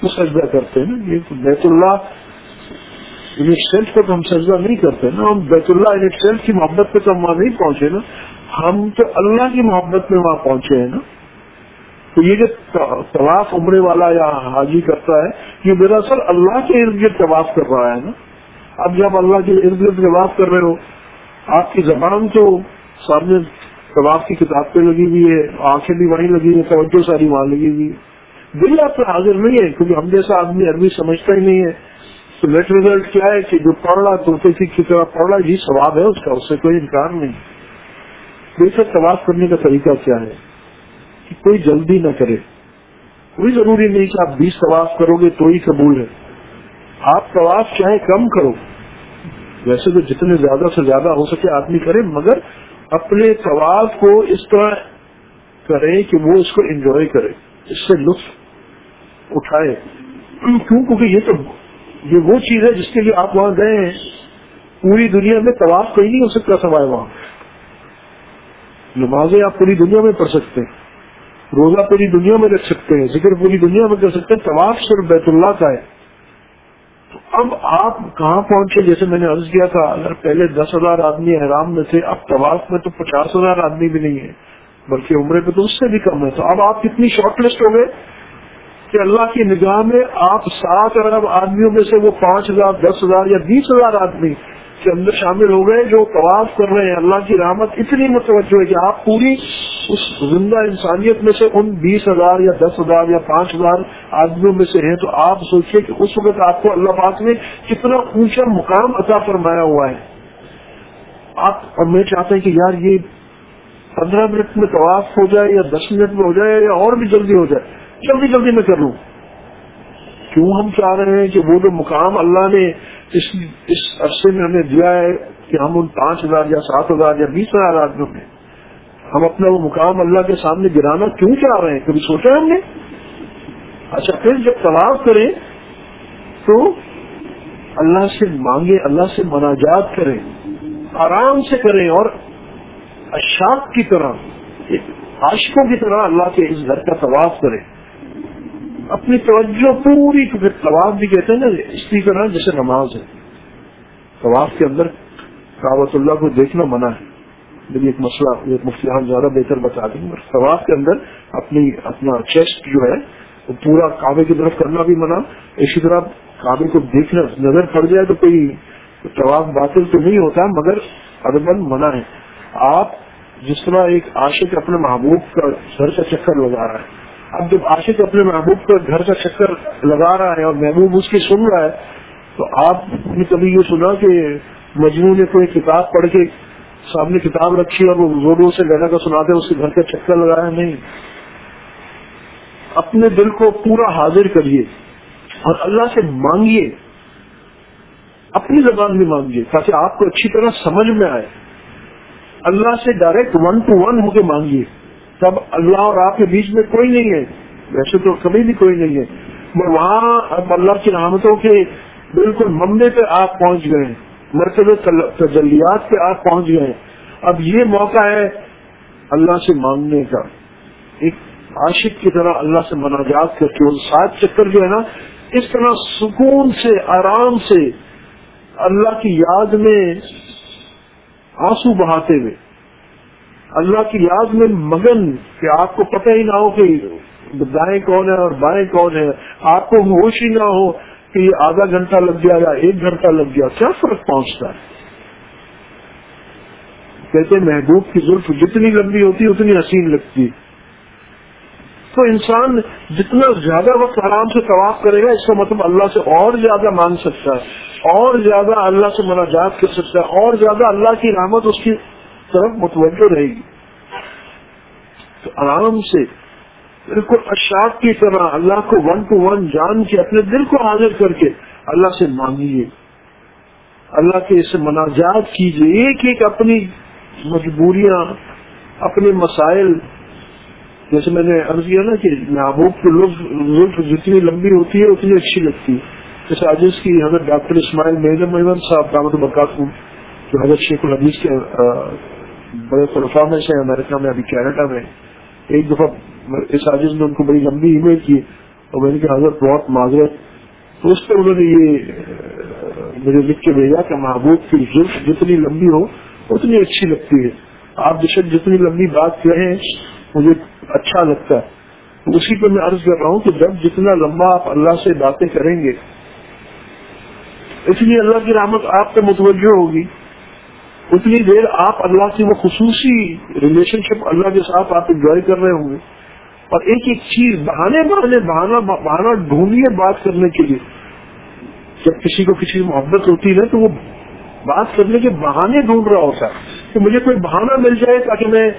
کو سجدہ کرتے ہیں یہ بیت اللہ سیلف کو تو ہم سجدہ نہیں کرتے نا۔ ہم بیت اللہ سیلف کی محبت پہ تو ہم وہاں نہیں پہنچے نا۔ ہم تو اللہ کی محبت میں وہاں پہنچے ہیں نا۔ تو یہ جو طواف عمرے والا یا حاجی کرتا ہے، یہ دراصل اللہ کے ارد گرد طواف کر رہا ہے نا۔ اب جب اللہ کے ارد گرد طواف کر رہے ہو، آپ کی زبان تو سامنے طواف کی کتاب پہ لگی ہوئی ہے، آنکھیں بھی وہیں لگی ہوئی توجہ ساری وہاں لگی ہوئی دل آپ پہ حاضر نہیں ہے کیونکہ ہم جیسا آدمی عربی سمجھتا ہی نہیں ہے۔ تو نیٹ ریزلٹ کیا ہے کہ جو پڑھ رہا تو کی طرح پڑھ رہا جی ثواب ہے اس کا، اس سے کوئی انکار نہیں۔ بے شک طواف کرنے کا طریقہ کیا ہے؟ کہ کوئی جلدی نہ کرے۔ کوئی ضروری نہیں کہ آپ بیس طواف کرو گے تو ہی قبول ہے۔ آپ طواف چاہے کم کرو۔ ویسے تو جتنے زیادہ سے زیادہ ہو سکے آدمی کرے، مگر اپنے طواف کو اس طرح کرے کہ وہ اس کو انجوائے کرے، اس سے لطف اٹھائے۔ کیوں؟ کیونکہ یہ تو، یہ وہ چیز ہے جس کے لیے آپ وہاں گئے ہیں۔ پوری دنیا میں طواف کہیں نہیں ہو سکتا سوائے وہاں۔ نمازیں آپ پوری دنیا میں پڑھ سکتے ہیں۔ روزہ پوری دنیا میں رکھ سکتے ہیں۔ ذکر پوری دنیا میں کر سکتے ہیں۔ طواف صرف بیت اللہ کا ہے۔ اب آپ کہاں پہنچے؟ جیسے میں نے عرض کیا تھا، اگر پہلے دس ہزار آدمی احرام میں تھے، اب طواف میں تو پچاس ہزار آدمی بھی نہیں ہے بلکہ عمرے پہ تو اس سے بھی کم ہے۔ تو اب آپ کتنی شارٹ لسٹ ہو گئے کہ اللہ کی نگاہ میں آپ سات ارب آدمیوں میں سے وہ پانچ ہزار، دس ہزار یا بیس ہزار آدمی کے اندر شامل ہو گئے جو طواف کر رہے ہیں، اللہ کی رحمت اتنی متوجہ ہے کہ آپ پوری اس زندہ انسانیت میں سے ان بیس ہزار یا دس ہزار یا پانچ ہزار آدمیوں میں سے ہیں۔ تو آپ سوچیے کہ اس وقت آپ کو اللہ پاک نے کتنا اونچا مقام عطا فرمایا ہوا ہے۔ آپ اور میں چاہتا ہوں کہ یار یہ پندرہ منٹ میں طواف ہو جائے یا دس منٹ میں ہو جائے یا اور بھی جلدی ہو جائے، جلدی جلدی میں کر لوں۔ کیوں ہم چاہ رہے ہیں کہ وہ جو مقام اللہ نے اس اس عرصے میں ہمیں دیا ہے کہ ہم ان پانچ ہزار یا سات ہزار یا بیس ہزار آدمیوں میں ہم اپنا وہ مقام اللہ کے سامنے گرانا کیوں چاہ رہے ہیں؟ کبھی سوچا ہم نے؟ اچھا پھر جب تلاش کریں تو اللہ سے مانگے اللہ سے مناجات کریں، آرام سے کریں اور اشاک کی طرح عاشقوں کی طرح اللہ کے اس گھر کا طواف کریں۔ اپنی توجہ پوری طواف بھی کہتے ہیں نا، اسی طرح جیسے نماز ہے۔ طواف کے اندر کابت اللہ کو دیکھنا منع ہے۔ میری ایک مسئلہ ایک مفتی ہاں زیادہ بہتر بتا دیں۔ گے طواف کے اندر اپنی، اپنا چیسٹ جو ہے، وہ پورا کعبے کی طرف کرنا بھی منع۔ اسی طرح کعبے کو دیکھنا، نظر پڑ جائے تو کوئی طواف باطل تو نہیں ہوتا، مگر ادبن منع ہے۔ آپ جس طرح ایک عاشق اپنے محبوب کا گھر کا چکر لگا رہا ہے اب جب عاشق اپنے محبوب کا گھر کا چکر لگا رہا ہے اور محبوب اس کی سن رہا ہے، تو آپ نے کبھی یہ سنا کہ مجموع نے کوئی کتاب پڑھ کے سامنے کتاب رکھی اور وہ زوروں سے گہنا کا سناتے اس کے گھر کا چکر لگایا نہیں۔ اپنے دل کو پورا حاضر کریے اور اللہ سے مانگیے۔ اپنی زبان بھی مانگیے تاکہ آپ کو اچھی طرح سمجھ میں آئے۔ اللہ سے ڈائریکٹ ون ٹو ون ہو کے مانگیے۔ تب اللہ اور آپ کے بیچ میں کوئی نہیں ہے۔ ویسے تو کبھی بھی کوئی نہیں ہے۔ وہاں اب اللہ کی رحمتوں کے بالکل ممبے پہ آپ پہنچ گئے مرتبہ تجلیات پہ آپ پہنچ گئے اب یہ موقع ہے اللہ سے مانگنے کا۔ ایک عاشق کی طرح اللہ سے مناجات کر کے سات چکر جو ہے نا، اس طرح سکون سے، آرام سے اللہ کی یاد میں آنسو بہاتے ہوئے اللہ کی یاد میں مگن کہ آپ کو پتہ ہی نہ ہو کہ دائیں کون ہے اور بائیں کون ہے آپ کو ہوش ہی نہ ہو کہ یہ آدھا گھنٹہ لگ گیا یا ایک گھنٹہ لگ گیا۔ کیا فرق پہنچتا ہے؟ کہتے محبوب کی ضرورت جتنی لمبی ہوتی اتنی حسین لگتی۔ تو انسان جتنا زیادہ وقت آرام سے طواف کرے گا، اس کا مطلب اللہ سے اور زیادہ مانگ سکتا ہے، اور زیادہ اللہ سے مناجات کر سکتا ہے، اور زیادہ اللہ کی رحمت اس کی طرف متوجہ رہے گی۔ تو آرام سے بالکل اشاق کی طرح اللہ کو ون ٹو ون جان کے اپنے دل کو حاضر کر کے اللہ سے مانگیے۔ اللہ کے اسے مناجات کیجیے۔ ایک ایک اپنی مجبوریاں، اپنے مسائل۔ جیسے میں نے عرض کیا نا کہ محبوب کی لطف جتنی لمبی ہوتی ہے، اتنی اچھی لگتی ہے۔ جیسے آج اس کی حضرت ڈاکٹر اسماعیل میزم محمد صاحب دامت برکات جو حضرت شیخ الحدیث کے بڑے خلفا میں سے امریکہ میں، ابھی کینیڈا میں۔ ایک دفعہ اس عاجز نے ان کو بڑی لمبی ای میل کی اور میں نے کہا، حضرت، بہت معذرت۔ تو اس پہ انہوں نے یہ مجھے لکھ کے بھیجا کہ محبوب کی زلف جتنی لمبی ہو، اتنی اچھی لگتی ہے۔ آپ بشک جتنی لمبی بات کہیں مجھے اچھا لگتا ہے۔ اسی پہ میں عرض کر رہا ہوں کہ جب جتنا لمبا آپ اللہ سے باتیں کریں گے، اس لیے اللہ کی رحمت آپ پہ متوجہ ہوگی۔ اتنی دیر آپ اللہ کی وہ خصوصی ریلیشن شپ اللہ کے ساتھ آپ انجوائے کر رہے ہوں گے۔ اور ایک ایک چیز بہانے بہانے بہانا بہانا ڈھونڈیے بات کرنے کے لیے۔ جب کسی کو کسی محبت ہوتی ہے تو وہ بات کرنے کے بہانے ڈھونڈ رہا ہوتا ہے کہ مجھے کوئی بہانہ مل جائے تاکہ میں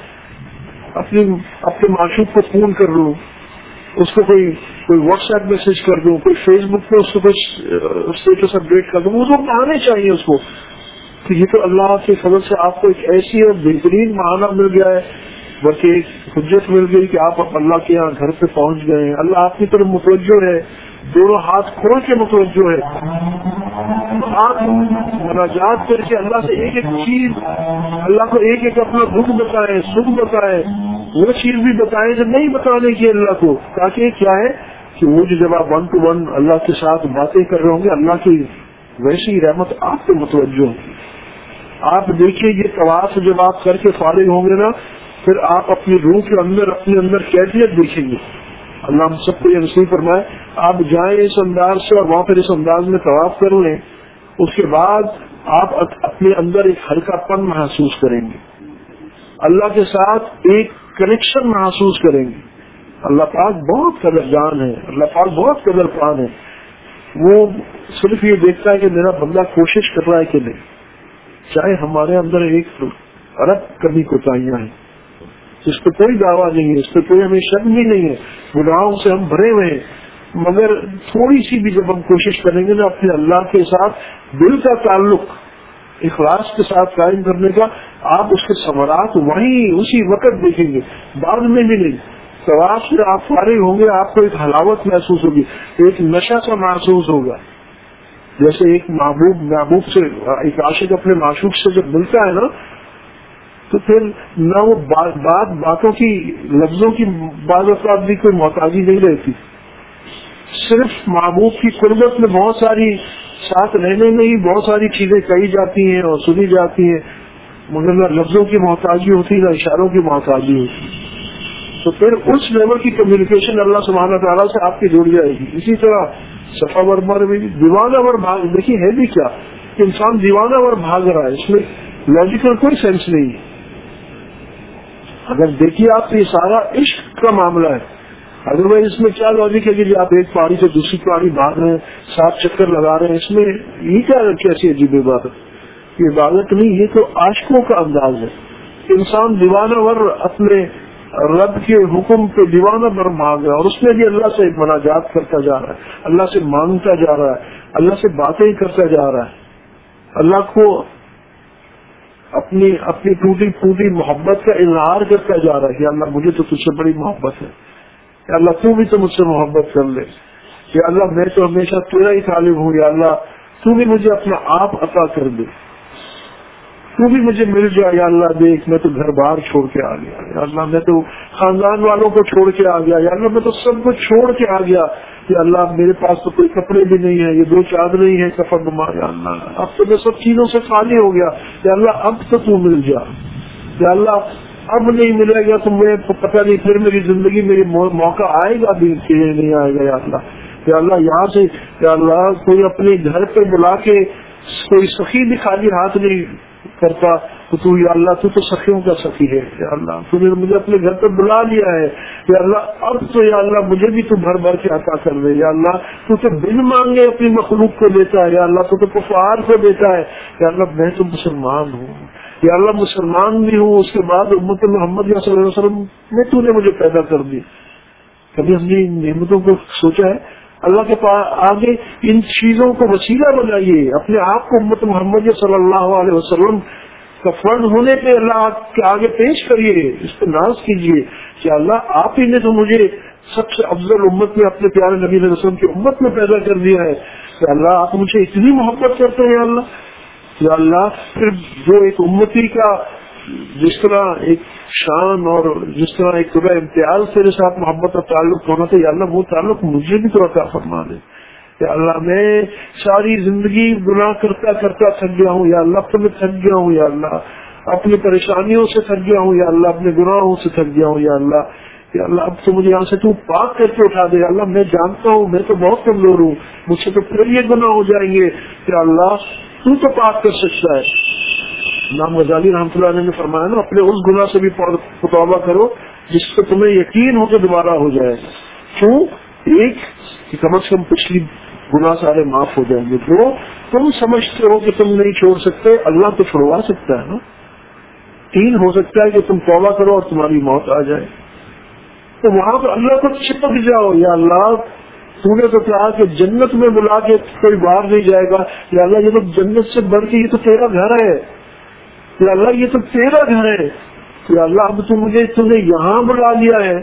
اپنی اپنے معشوق کو فون کر لوں، اس کو کوئی کوئی واٹس ایپ میسج کر دوں، کوئی فیس بک پہ اس کو کچھ اسٹیٹس اپڈیٹ کر دوں، وہ بہانے چاہیے اس کو۔ تو یہ تو اللہ کے فضل سے آپ کو ایک ایسی اور بہترین ماہانہ مل گیا ہے، بلکہ ایک حجت مل گئی کہ آپ اللہ کے یہاں گھر پہ پہنچ گئے ہیں۔ اللہ آپ کی طرف متوجہ ہے، دونوں ہاتھ کھول کے متوجہ ہے۔ آپ مناجات کر کے اللہ سے ایک ایک چیز، اللہ کو ایک ایک اپنا دکھ بتائے سکھ بتائے وہ چیز بھی بتائیں کہ نہیں بتانے کی اللہ کو۔ تاکہ کیا ہے کہ وہ جو جب آپ ون ٹو ون اللہ کے ساتھ باتیں کر رہے ہوں گے، اللہ کی ویسی رحمت آپ کو متوجہ ہوگی۔ آپ دیکھیے یہ طواف جب آپ کر کے فارغ ہوں گے نا، پھر آپ اپنی روح کے اندر، اپنے اندر کیفیت دیکھیں گے۔ اللہ ہم سب کو یہ نصیب فرمائے، آپ جائیں اس انداز سے اور وہاں پھر اس انداز میں طواف کر لیں، اس کے بعد آپ اپنے اندر ایک ہلکا پن محسوس کریں گے۔ اللہ کے ساتھ ایک کنیکشن محسوس کریں گے۔ اللہ پاک بہت قدر جان ہے، اللہ پاک بہت قدر پان ہے۔ وہ صرف یہ دیکھتا ہے کہ میرا بندہ کوشش کر رہا ہے کہ نہیں۔ چاہے ہمارے اندر ایک ارب کمی کوتاہیاں ہیں۔ اس پہ کوئی دعویٰ نہیں ہے، اس پہ کوئی ہمیں شک بھی نہیں ہے۔ گناہوں سے ہم بھرے ہوئے ہیں۔ مگر تھوڑی سی بھی جب ہم کوشش کریں گے نا اپنے اللہ کے ساتھ، دل کا تعلق، اخلاص کے ساتھ قائم کرنے کا، آپ اس کے سمراٹ وہیں اسی وقت دیکھیں گے۔ بعد میں بھی نہیں۔ سواب سے آپ فارغ ہوں گے، آپ کو ایک حلاوت محسوس ہوگی، ایک نشہ سا محسوس ہوگا۔ جیسے ایک محبوب محبوب سے ایک عاشق اپنے معشوق سے جب ملتا ہے نا، تو پھر نہ وہ بات باتوں کی لفظوں کی بعض افراد بھی کوئی محتاجی نہیں رہتی۔ صرف محبوب کی قربت میں بہت ساری ساتھ رہنے میں ہی بہت ساری چیزیں کہی جاتی ہیں اور سنی جاتی ہیں، مگر نہ لفظوں کی محتاجی ہوتی، نہ اشاروں کی محتاجی ہوتی۔ تو پھر اس لیول کی کمیونیکیشن اللہ سبحانہ تعالیٰ سے آپ کی جڑ جائے گی۔ اسی طرح سفا ورمر میں دیوانہ ور بھاگ، دیکھیے ہے بھی کیا؟ انسان دیوانہ ور بھاگ رہا ہے، اس میں لاجیکل کوئی سینس نہیں ہے۔ اگر دیکھیے آپ، یہ سارا عشق کا معاملہ ہے۔ ادر وائز اس میں کیا لاجک ہے کہ جی آپ ایک پہاڑی سے دوسری پہاڑی بھاگ رہے ہیں، سات چکر لگا رہے ہیں، اس میں یہ کیا کیسی عجیب عبادت یہ عبادت نہیں، یہ تو عاشقوں کا انداز ہے۔ انسان دیوانہ ور اپنے رب کے حکم پہ دیوانہ بر مانگ رہا ہے اور اس میں بھی اللہ سے مناجات کرتا جا رہا ہے، اللہ سے مانگتا جا رہا ہے، اللہ سے باتیں کرتا جا رہا ہے۔ اللہ کو اپنی اپنی ٹوٹی پھوٹی محبت کا اظہار کرتا جا رہا ہے کہ اللہ مجھے تو تجھ سے بڑی محبت ہے، یا اللہ تو بھی تو مجھ سے محبت کر لے۔ یا اللہ میں تو ہمیشہ تیرا ہی طالب ہوں، یا اللہ تو بھی مجھے اپنا آپ عطا کر دے۔ تو بھی مجھے مل جائے یا اللہ دیکھ، میں تو گھر باہر چھوڑ کے آ گیا۔ یا اللہ، میں تو خاندان والوں کو چھوڑ کے آ گیا۔ یا اللہ، میں تو سب کو چھوڑ کے آ گیا۔ یا اللہ، میرے پاس تو کوئی کپڑے بھی نہیں ہے یہ دو چادر ہی ہے سفر نما۔ یا اللہ، اب تو میں سب چیزوں سے خالی ہو گیا۔ یا اللہ، اب تو تو مل جا۔ یا اللہ، اب نہیں ملے گا تو مجھے پتہ نہیں، پھر میری زندگی، میری موقع آئے گا بھی نہیں آئے گا۔ یا اللہ یا اللہ، یہاں سے، یا اللہ، کوئی اپنے گھر پہ بلا کے کوئی سخی بھی خالی ہاتھ نہیں کرتا تو تو یا اللہ تو تو سخیوں کا سخی ہے، یا اللہ، تو نے مجھے اپنے گھر پہ بلا لیا ہے۔ یا اللہ، اب تو یا اللہ مجھے بھی تو بھر بھر کے عطا کر دے۔ یا اللہ، تو تو بن مانگے اپنی مخلوق کو دیتا ہے۔ یا اللہ، تو تو کفار کو دیتا ہے۔ یا اللہ، میں تو مسلمان ہوں۔ یا اللہ، مسلمان بھی ہوں۔ اس کے بعد امت محمد صلی اللہ علیہ وسلم میں تو نے مجھے پیدا کر دی۔ کبھی ہم نے ان نعمتوں کو سوچا ہے؟ اللہ کے پاس آگے ان چیزوں کو وسیلہ بنائیے، اپنے آپ کو امت محمد صلی اللہ علیہ وسلم کا فرض ہونے پہ اللہ کے آگے پیش کریے، اس پہ ناز کیجیے کہ اللہ آپ ہی نے تو مجھے سب سے افضل امت میں اپنے پیارے نبی علیہ وسلم کی امت میں پیدا کر دیا ہے۔ کہ اللہ آپ مجھے اتنی محبت کرتے ہیں اللہ؟ یا اللہ، پھر جو ایک امتی کا جس طرح ایک شان اور جس طرح ایک طرح امتیاز تیرے ساتھ محبت کا تعلق ہونا تھا یا اللہ وہ تعلق مجھے بھی تو عطا فرما دے یا اللہ میں ساری زندگی گناہ کرتا کرتا تھک گیا ہوں، یا اللہ تو میں تھک گیا ہوں، یا اللہ اپنی پریشانیوں سے تھک گیا ہوں، یا اللہ اپنے گناہوں سے تھک گیا ہوں، یا اللہ یا اللہ اب تو مجھے یہاں سے تو پاک کر کے اٹھا دے اللہ میں جانتا ہوں، میں تو بہت کمزور ہوں، مجھ سے تو پھر یہ گناہ ہو جائیں گے کہ اللہ تو تو پاک کر سکتا ہے۔ امام غزالی رحمۃ اللہ علیہ نے فرمایا نا، اپنے اس گناہ سے بھی توبہ کرو، جس سے تمہیں یقین ہو کے دوبارہ ہو جائے۔ کیوں؟ ایک، کہ کم از کم پچھلی گناہ سارے معاف ہو جائیں گے۔ تو تم سمجھتے ہو کہ تم نہیں چھوڑ سکتے، اللہ تو چھڑوا سکتا ہے نا۔ تین، ہو سکتا ہے کہ تم توبہ کرو اور تمہاری موت آ جائے۔ تو وہاں پہ اللہ کو چپک جاؤ۔ یا اللہ، تو نے تو کہا کہ جنت میں بلا کے کوئی باہر نہیں جائے گا۔ یا اللہ، یہ تو جنت سے بڑھ کے یہ تو تیرا گھر ہے۔ کہ اللہ یہ تو تیرا گھر ہے۔ کہ اللہ اب تو مجھے تم نے یہاں بلا لیا ہے۔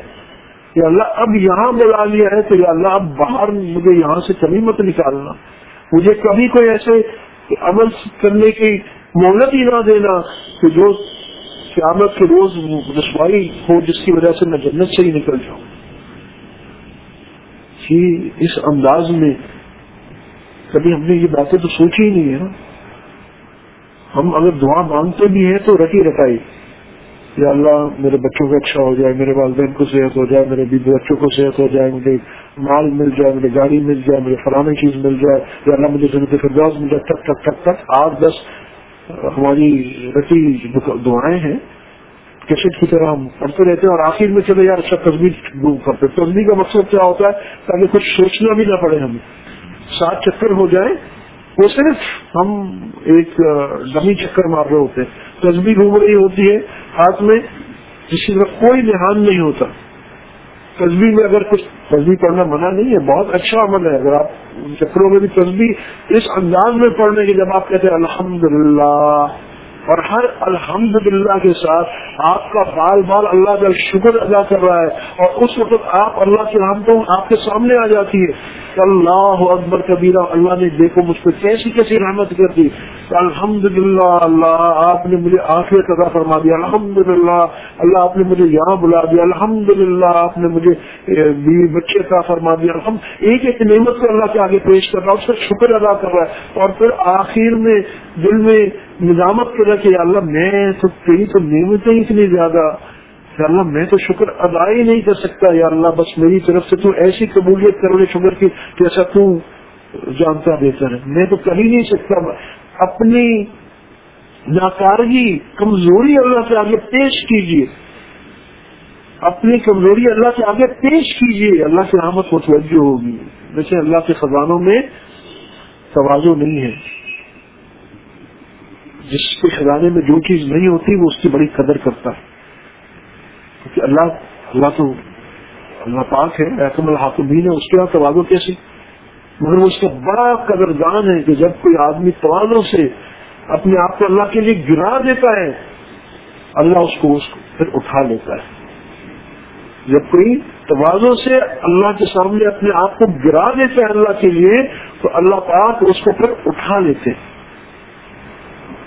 کہ اللہ اب یہاں بلا لیا ہے تو اللہ اب باہر مجھے یہاں سے کبھی مت نکالنا۔ مجھے کبھی کوئی ایسے عمل کرنے کی مہلت ہی نہ دینا کہ جو قیامت کے روز رسوائی ہو، جس کی وجہ سے میں جنت سے ہی نکل جاؤں۔ کہ اس انداز میں کبھی ہم نے یہ باتیں تو سوچی ہی نہیں ہے نا۔ ہم اگر دعا مانگتے بھی ہیں تو رٹی رٹائی یا اللہ میرے بچوں کو اچھا ہو جائے، میرے والدین کو صحت ہو جائے، میرے بیوی بچوں کو صحت ہو جائے، مجھے مال مل جائے، مجھے گاڑی مل جائے، مجھے فلانے چیز مل جائے، یا اللہ مجھے زندگی فردوس مل جائے، تک تک تک تک۔ آٹھ دس ہماری رتی دعائیں ہیں۔ کیسٹ کی طرح ہم پڑھتے رہتے ہیں اور آخر میں چلے، یار اچھا تصویر کرتے تصویر کا مقصد کیا ہوتا ہے؟ تاکہ کچھ سوچنا بھی نہ پڑے ہمیں۔ سات چکر ہو جائے وہ صرف ہم ایک ڈمی چکر مار رہے ہوتے ہیں۔ تصویر گھوم رہی ہوتی ہے، ہاتھ میں جس کا کوئی دھیان نہیں ہوتا۔ تصویر میں اگر کچھ تصویر پڑھنا منع نہیں ہے، بہت اچھا عمل ہے۔ اگر آپ چکروں میں بھی تصویر اس انداز میں پڑھنے کی جب آپ کہتے ہیں الحمد اور ہر الحمد للہ کے ساتھ آپ کا بال بال اللہ کا شکر ادا کر رہا ہے اور اس وقت آپ اللہ کی رحمتوں آپ کے سامنے آ جاتی ہے اللہ اکبر کبیرہ، اللہ نے دیکھو مجھ پہ کیسی کیسی رحمت کر دی۔ الحمد للہ اللہ آپ نے مجھے آخر ادا فرما دیا الحمد للہ اللہ آپ نے مجھے یہاں بلا دیا الحمد للہ آپ نے مجھے بیوی بچے کا فرما دیا الحمد ایک ایک نعمت کو اللہ کے آگے پیش کر رہا ہے، اس کا شکر ادا کر رہا ہے، اور پھر آخر میں دل میں نظامت کر رہا کہ اللہ میں تو تیری تو نعمتیں اتنی زیادہ، یا اللہ میں تو شکر ادا ہی نہیں کر سکتا، یا اللہ بس میری طرف سے تو ایسی قبولیت کر رہے شکر کی، جیسا تو جانتا بہتر ہے، میں تو کر ہی نہیں سکتا اپنی ناکارگی، کمزوری اللہ کے آگے پیش کیجیے۔ اپنی کمزوری اللہ کے آگے پیش کیجیے۔ اللہ کی رحمت متوجہ ہوگی۔ ویسے اللہ کے خزانوں میں توازو نہیں ہے۔ جس کے خزانے میں جو چیز نہیں ہوتی، وہ اس کی بڑی قدر کرتا ہے۔ کیونکہ اللہ اللہ تو، اللہ پاک ہے، احکم الحاکمین ہے اس کے یہاں توازو کیسے؟ مگر وہ اس کا بڑا قدردان ہے کہ جب کوئی آدمی توازوں سے اپنے آپ کو اللہ کے لیے گرا دیتا ہے، اللہ اس کو اس کو پھر اٹھا لیتا ہے۔ جب کوئی توازوں سے اللہ کے سامنے اپنے آپ کو گرا دیتا ہے اللہ کے لیے، تو اللہ پاک اس کو پھر اٹھا لیتے ہیں۔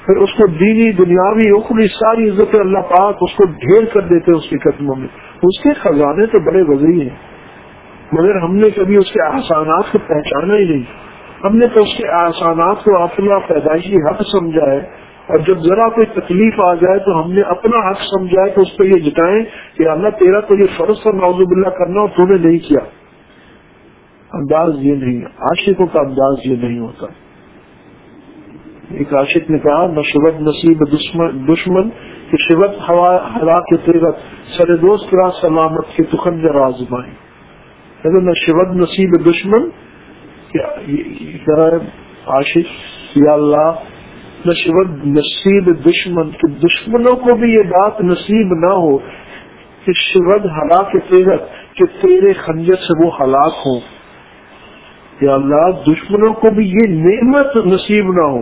پھر اس کو دینی، دنیاوی اخری ساری عزت اللہ پاک اس کو ڈھیر کر دیتے اس کے قدموں میں۔ اس کے خزانے تو بڑے وزری ہیں۔ مگر ہم نے کبھی اس کے آسانات کو پہچانا ہی نہیں۔ ہم نے تو اس کے آسانات کو اپنا پیدائشی حق سمجھا ہے۔ اور جب ذرا کوئی تکلیف آ جائے تو ہم نے اپنا حق سمجھا ہے کہ اس پہ یہ جتائیں کہ اللہ تیرا تو یہ فرض اور نوزب اللہ کرنا اور تو نے نہیں کیا۔ انداز یہ نہیں، عاشقوں کا انداز یہ نہیں ہوتا۔ ایک عاشق نے کہا، نہ شبت نصیب دشمن کہ شبت ہوا کے تیرت سر دوست را سلامت کے تخن رازمائیں اگر نہ شبت نصیب دشمن عاشق، یا اللہ نہ شبت نصیب دشمن کہ دشمنوں کو بھی یہ بات نصیب نہ ہو کہ شبد ہلا کے تیرت کہ تیرے خنجر سے وہ ہلاک ہوں۔ یا اللہ، دشمنوں کو بھی یہ نعمت نصیب نہ ہو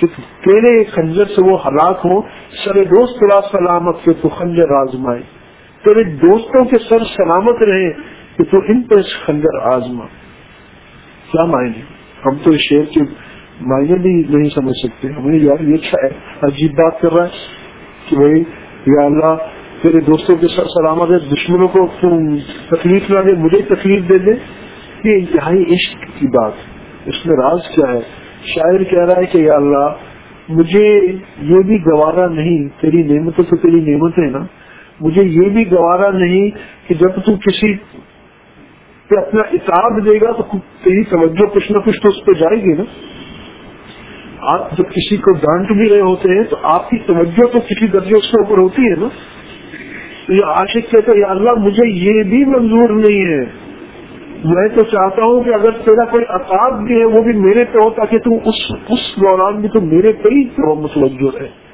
کہ تیرے خنجر سے وہ ہلاک ہو سر دوست سلامت کے تو خنجر آزمائے۔ تیرے دوستوں کے سر سلامت رہے کہ تو ان پہ خنجر آزما کیا معنی؟ ہم تو اس شعر کے معنی بھی نہیں سمجھ سکتے۔ ہمیں یار یہ اچھا ہے۔ عجیب بات کر رہا ہے کہ بھائی، یا اللہ، تیرے دوستوں کے سر سلامت ہے، دشمنوں کو تم تکلیف نہ دے، مجھے تکلیف دے دے۔ یہ انتہائی عشق کی بات اس میں راز کیا ہے؟ شاعر کہہ رہا ہے کہ یا اللہ، مجھے یہ بھی گوارا نہیں، تیری نعمتوں تو تیری نعمت ہے نا۔ مجھے یہ بھی گوارا نہیں کہ جب تو کسی پہ اپنا اتاب دے گا تو تیری توجہ کچھ نہ کچھ تو اس پہ جائے گی نا۔ آپ جب کسی کو ڈانٹ بھی رہے ہوتے ہیں تو آپ کی توجہ تو کسی درجے اس کے اوپر ہوتی ہے نا۔ تو یہ عاشق کہتے یا اللہ مجھے یہ بھی منظور نہیں ہے۔ میں تو چاہتا ہوں کہ اگر تیرا کوئی عقاب بھی ہے وہ بھی میرے پہ ہو تاکہ تم اس اس دوران بھی تو میرے پہ ہی متوجہ ہے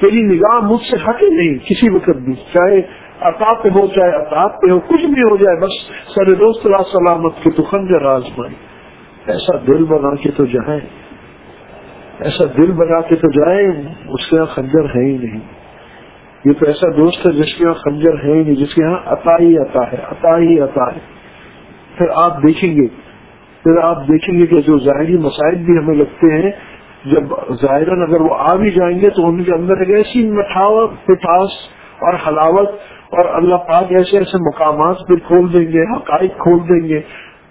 تیری نگاہ مجھ سے ہٹے نہیں، کسی وقت بھی، چاہے عقاب پہ ہو، چاہے عقاب پہ ہو، کچھ بھی ہو جائے، بس سر دوست را سلامت کے تو خنجر راز بھائی ایسا دل بنا کے تو جائیں۔ ایسا دل بنا کے تو جائیں، اس کے یہاں خنجر ہے ہی نہیں۔ یہ تو ایسا دوست ہے جس کے یہاں خنجر ہے ہی نہیں، جس کے یہاں عطا ہی عطا ہے، عطا ہی عطا ہے۔ پھر آپ دیکھیں گے، پھر آپ دیکھیں گے کہ جو ظاہری مسائل بھی ہمیں لگتے ہیں جب ظاہر اگر وہ آ بھی جائیں گے تو ان کے اندر ایک ایسی مٹھاوت مٹھاس اور حلاوت اور اللہ پاک ایسے ایسے مقامات پھر کھول دیں گے، حقائق کھول دیں گے۔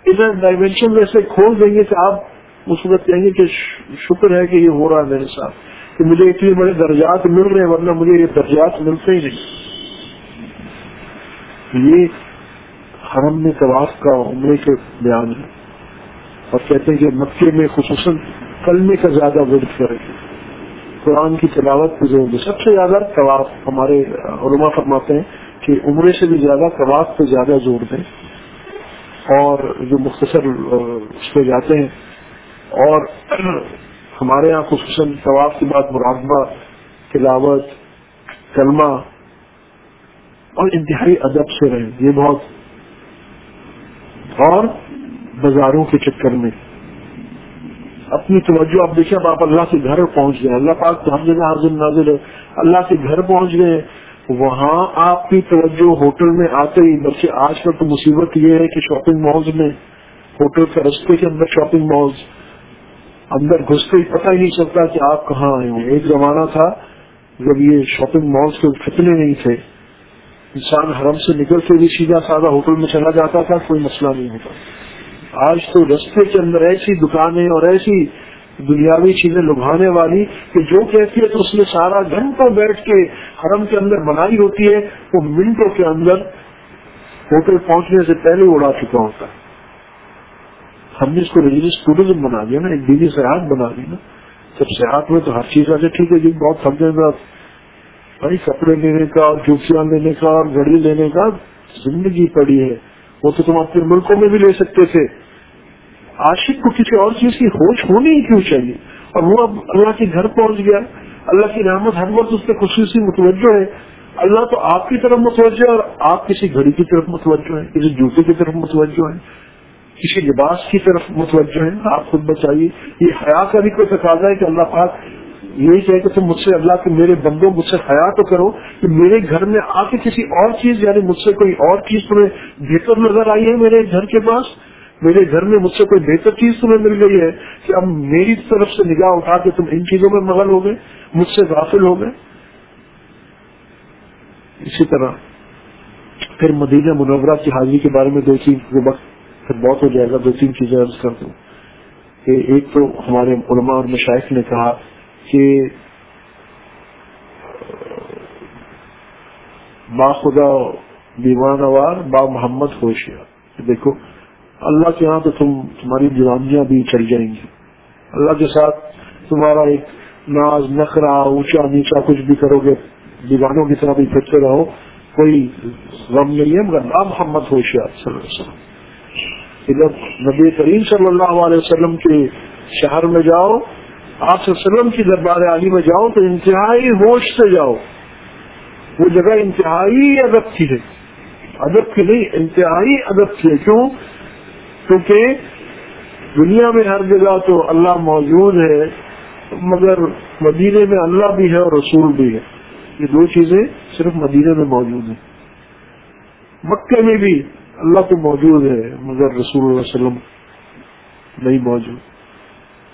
ادھر ڈائمینشن ایسے کھول دیں گے کہ آپ اس وقت کہیں گے کہ شکر ہے کہ یہ ہو رہا ہے میرے ساتھ۔ کہ مجھے اتنے بڑے درجات مل رہے ہیں، ورنہ مجھے یہ درجات ملتے ہی نہیں۔ یہ حرم میں طواف کا عمرے کے بیان ہے۔ اور کہتے ہیں کہ مکے میں خصوصاً کلمے کا زیادہ ورد کرے۔ قرآن کی تلاوت پہ زور سب سے زیادہ طواف، ہمارے علماء فرماتے ہیں کہ عمرے سے بھی زیادہ طواف پہ زیادہ زور دیں۔ اور جو مختصر اس پہ جاتے ہیں۔ اور ہمارے یہاں خصوصاً طواف کے بعد مراقبہ تلاوت، کلمہ اور انتہائی ادب سے رہیں۔ یہ بہت اور بازاروں کے چکر میں۔ اپنی توجہ آپ دیکھیں آپ اللہ کے گھر پہنچ گئے۔ اللہ پاک تو ہم جگہ حاضر نازل ہے۔ اللہ کے گھر پہنچ گئے۔ وہاں آپ کی توجہ ہوٹل میں آتے ہی، بلکہ آج کل تو مصیبت یہ ہے کہ شاپنگ مالز میں، ہوٹل کے رستے کے اندر شاپنگ مالز اندر گھستے ہی پتہ ہی نہیں چلتا کہ آپ کہاں آئے ہوں۔ ایک زمانہ تھا جب یہ شاپنگ مالز کے فتنے نہیں تھے۔ انسان حرم سے نکل کے بھی سیدھا سادہ ہوٹل میں چلا جاتا تھا، کوئی مسئلہ نہیں ہوتا۔ آج تو رستے کے اندر ایسی دکانیں اور ایسی دنیاوی چیزیں لبھانے والی کہ جو کہتی ہے تو اس نے سارا گھنٹوں بیٹھ کے حرم کے اندر بنائی ہوتی ہے، وہ منٹوں کے اندر ہوٹل پہنچنے سے پہلے اڑا چکا ہوتا ہے۔ ہم نے اس کو ریلیجس ٹوریزم بنا دیا نا، ایک دینی سیاحت بنا دی نا۔ جب سیاحت میں تو ہر چیز آ ٹھیک ہے جی بہت تھک جائے گا بھائی، کپڑے لینے کا جوتیاں لینے کا اور گھڑی لینے کا زندگی پڑی ہے۔ وہ تو تم اپنے ملکوں میں بھی لے سکتے تھے۔ عاشق کو کسی اور چیز کی ہوش ہونی ہی کیوں چاہیے؟ اور وہ اب اللہ کے گھر پہنچ گیا۔ اللہ کی رحمت ہر وقت اس پہ خصوصی متوجہ ہے۔ اللہ تو آپ کی طرف متوجہ ہے اور آپ کسی گھڑی کی طرف متوجہ ہیں، کسی جوتے کی طرف متوجہ ہیں، کسی لباس کی طرف متوجہ ہیں۔ آپ خود بچائیے۔ یہ حیا کا بھی کوئی تقاضا ہے کہ اللہ پاک یہی کہے کہ تم مجھ سے اللہ کے میرے بندوں، مجھ سے حیا تو کرو کہ میرے گھر میں آ کے کسی اور چیز یعنی مجھ سے کوئی اور چیز تمہیں بہتر نظر آئی ہے میرے گھر کے پاس؟ میرے گھر میں مجھ سے کوئی بہتر چیز تمہیں مل گئی ہے کہ اب میری طرف سے نگاہ اٹھا کے تم ان چیزوں میں مغل ہو گئے، مجھ سے غافل ہو گئے؟ اسی طرح پھر مدینہ منورہ کی حاضری کے بارے میں دو تین وقت پھر بہت ہو جائے گا، دو تین چیزیں عرض کر دوں کہ ایک تو ہمارے علماء اور مشائق نے کہا کہ با خدا دیوان وار با محمد ہوشیار دیکھو، اللہ کے ہاں تو تم، تمہاری دیوانیاں بھی چل جائیں گی۔ اللہ کے ساتھ تمہارا ایک ناز نخرا اونچا، نیچا کچھ بھی کرو گے، دیوانوں کی طرح بھی پھرتے رہو، کوئی غم نہیں ہے، مگر با محمد ہوشیار صلی اللہ علیہ وسلم۔ ادھر نبی کریم صلی اللہ علیہ وسلم کے شہر میں جاؤ آپ سے وسلم کی دربار عالی میں جاؤ تو انتہائی ہوش سے جاؤ۔ وہ جگہ انتہائی ادب کی ہے۔ ادب کی نہیں، انتہائی ادب کی ہے۔ کیوں؟ کیونکہ دنیا میں ہر جگہ تو اللہ موجود ہے، مگر مدینے میں اللہ بھی ہے اور رسول بھی ہے۔ یہ دو چیزیں صرف مدینے میں موجود ہیں۔ مکے میں بھی اللہ تو موجود ہے، مگر رسول اللہ علیہ وسلم نہیں موجود۔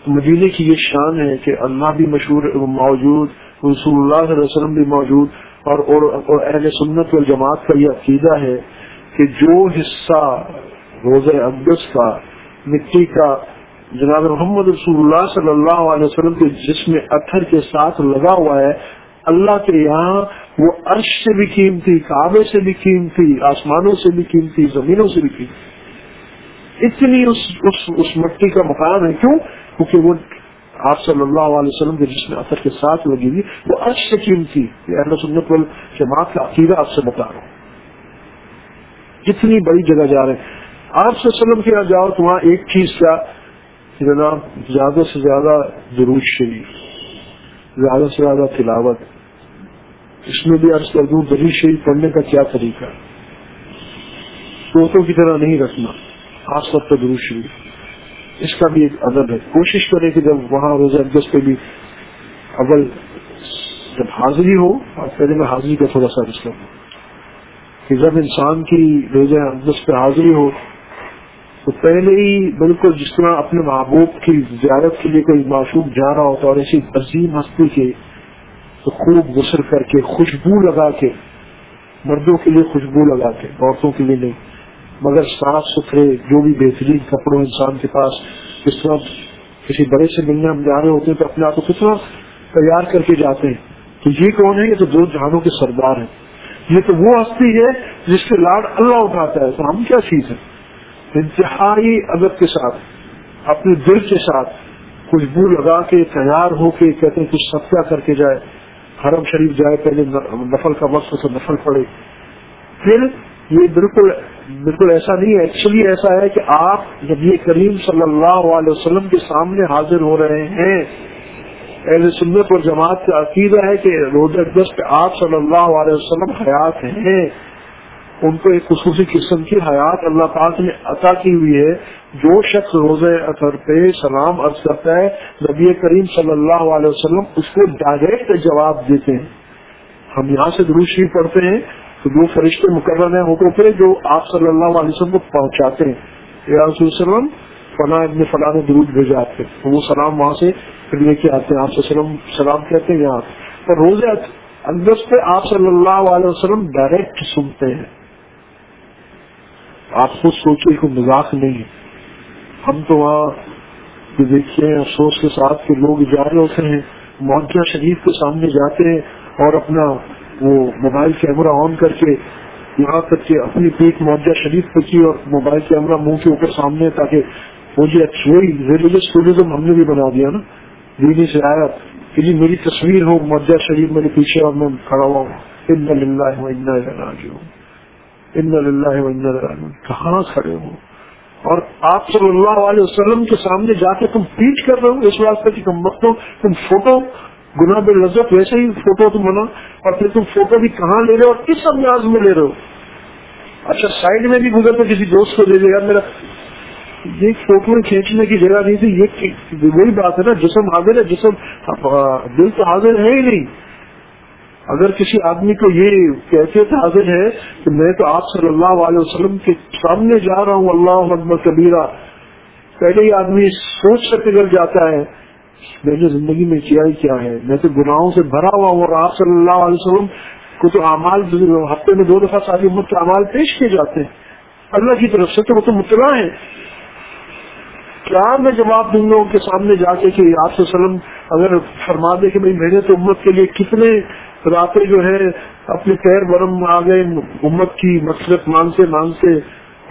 مدینے کی یہ شان ہے کہ اللہ بھی مشہور موجود رسول اللہ صلی اللہ علیہ وسلم بھی موجود اور اور اہل سنت والجماعت کا یہ عقیدہ ہے کہ جو حصہ روز اقدس کا مٹی کا جناب محمد رسول اللہ صلی اللہ علیہ وسلم کے جسم اتھر کے ساتھ لگا ہوا ہے اللہ کے یہاں وہ عرش سے بھی قیمتی کعبے سے بھی قیمتی آسمانوں سے بھی قیمتی زمینوں سے بھی قیمتی۔ اتنی اس اس, اس مٹی کا مقام ہے۔ کیوں؟ کیونکہ وہ آپ صلی اللہ علیہ وسلم کے جس اثر کے ساتھ لگی ہوئی، وہ عرش سے قیمتی اہل سنت جماعت کا عقیدہ آپ سے بتا رہا ہوں جتنی بڑی جگہ جا رہے ہیں۔ آپ سے وسلم کے یہاں جاؤ تو وہاں ایک چیز کیا؟ جناب، زیادہ سے زیادہ ضرور شریف، زیادہ سے زیادہ تلاوت۔ اس میں بھی عرض کر دوں دلی شریف پڑھنے کا کیا طریقہ؟ طوطوں کی طرح نہیں رکھنا، خاص طور پر درود شریف۔ اس کا بھی ایک ادب ہے۔ کوشش کرے کہ جب وہاں روزہ اقدس پہ بھی اول جب حاضری ہو اور پہلے میں حاضری کا تھوڑا سا رسک کہ جب انسان کی روزہ اقدس پہ حاضری ہو، تو پہلے ہی بالکل جس طرح اپنے محبوب کی زیارت کے لیے کوئی معشوق جا رہا ہوتا اور ایسی عظیم ہستی کے تو خوب غسل کر کے، خوشبو لگا کے، مردوں کے لیے خوشبو لگا کے، عورتوں کے لیے نہیں۔ مگر صاف ستھرے جو بھی بہترین کپڑوں انسان کے پاس جس طرح کسی بڑے سے ملنے ہم جا رہے ہوتے ہیں تو اپنے آپ کو کتنا تیار کر کے جاتے ہیں؟ تو یہ کون ہے؟ یہ تو دو جہانوں کے سردار ہیں۔ یہ تو وہ ہستی ہے جس کے لاڈ اللہ اٹھاتا ہے۔ تو ہم کیا چیز ہے انتہائی ادب کے ساتھ، اپنے دل کے ساتھ خوشبو لگا کے، تیار ہو کے کہتے ہیں، کچھ ستیہ کر کے جائے۔ حرم شریف جائے، پہلے نفل کا وقت ہو تو نفل پڑے۔ پھر یہ بالکل بالکل ایسا نہیں ہے۔ ایکچولی ایسا ہے کہ آپ جب یہ کریم صلی اللہ علیہ وسلم کے سامنے حاضر ہو رہے ہیں۔ اہل سنت اور جماعت کا عقیدہ ہے کہ روز اقدس پہ آپ صلی اللہ علیہ وسلم حیات ہیں۔ ان کو ایک خصوصی قسم کی حیات اللہ پاک نے عطا کی ہوئی ہے۔ جو شخص روز اثر پہ سلام عرض کرتا ہے، نبی کریم صلی اللہ علیہ وسلم اس کو ڈائریکٹ جواب دیتے ہیں۔ ہم یہاں سے دروشی پڑھتے ہیں۔ تو جو فرشتے مقرر ہیں ہوٹوں پہ جو آپ صلی اللہ علیہ وسلم کو پہنچاتے ہیں، یا رسول وسلم فلاں ابن فلاں نے درود بھیجا آپ تو وہ سلام وہاں سے پھر لے کے آتے ہیں۔ آپ سے سلام سلام کہتے ہیں یہاں۔ اور روز اندر پہ آپ صلی اللہ علیہ وسلم ڈائریکٹ سنتے ہیں۔ آپ خود سوچے کہ مذاق نہیں ہے۔ ہم تو وہاں دیکھیے افسوس کے ساتھ کہ لوگ جا رہے ہوتے ہیں معجہ شریف کے سامنے جاتے ہیں اور اپنا وہ موبائل کیمرہ آن کر کے یہاں تک کہ اپنی پیٹ معجہ شریف پہ کی اور موبائل کیمرہ منہ کے اوپر سامنے تاکہ وہ جی وہی ریلیجس ٹوریزم ہم نے بھی بنا دیا نا، دینی سے آیا کہ جی میری تصویر ہو معجہ شریف میرے پیچھے اور میں کھڑا ہوا ہوں۔ ان کہاں کھڑے ہو۔ اور آپ صلی اللہ علیہ وسلم کے سامنے جا کے تم پیٹ کر رہے ہو، اس واسطے کی تم مت تم فوٹو گنا بے لذت، ویسے ہی فوٹو تم بنا اور پھر تم فوٹو بھی کہاں لے رہے ہو اور کس انداز میں لے رہے ہو؟ اچھا سائڈ میں بھی گزر تو کسی دوست کو دے دے یار، میرا یہ فوٹو کھینچنے کی جگہ نہیں تھی، یہ وہی بات ہے نا، جسم حاضر ہے، جسم دل تو حاضر ہے ہی نہیں۔ اگر کسی آدمی کو یہ کیفیت حاضر ہے کہ میں تو آپ صلی اللہ علیہ وسلم کے سامنے جا رہا ہوں، اللہ اکبر کبیرہ، پہلے ہی آدمی سوچ سے پگل جاتا ہے میں نے زندگی میں کیا ہی کیا ہے؟ میں تو گناہوں سے بھرا ہوا ہوں اور آپ صلی اللہ علیہ وسلم کو تو اعمال ہفتے میں دو دفعہ ساری امت کے اعمال پیش کیے جاتے ہیں۔ اللہ کی طرف سے تو وہ تو مطلع ہے کیا میں جواب دوں گا ان کے سامنے جا کے کہ آپ وسلم اگر فرما دے کہ میں نے تو امت کے لیے کتنے راتیں جو ہے اپنے پیر برم آ گئے، امت کی مقصد مانگتے مانگتے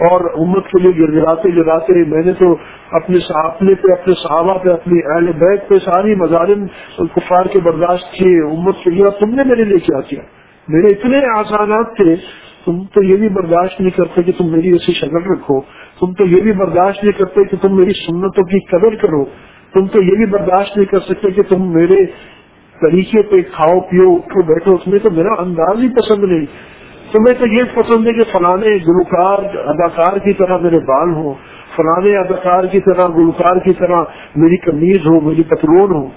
اور امت کے لیے گراتے گراتے میں نے تو اپنے اپنے پہ، اپنے صحابہ پہ اپنی اہل بیگ پہ ساری مظالم کفار کے برداشت کیے، امت کے لیے۔ تم نے میرے لیے کیا کیا؟ میرے اتنے آسانات تھے۔ تم تو یہ بھی برداشت نہیں کرتے کہ تم میری ایسی شکل رکھو۔ تم تو یہ بھی برداشت نہیں کرتے کہ تم میری سنتوں کی قدر کرو۔ تم تو یہ بھی برداشت نہیں کر سکتے کہ تم میرے طریقے پہ کھاؤ پیو، اٹھو بیٹھو۔ اس میں تو میرا انداز ہی پسند نہیں۔ تمہیں تو یہ پسند ہے کہ فلانے گلوکار، اداکار کی طرح میرے بال ہوں، فلانے اداکار کی طرح گلوکار کی طرح میری کمیز ہو میری پتلون ہو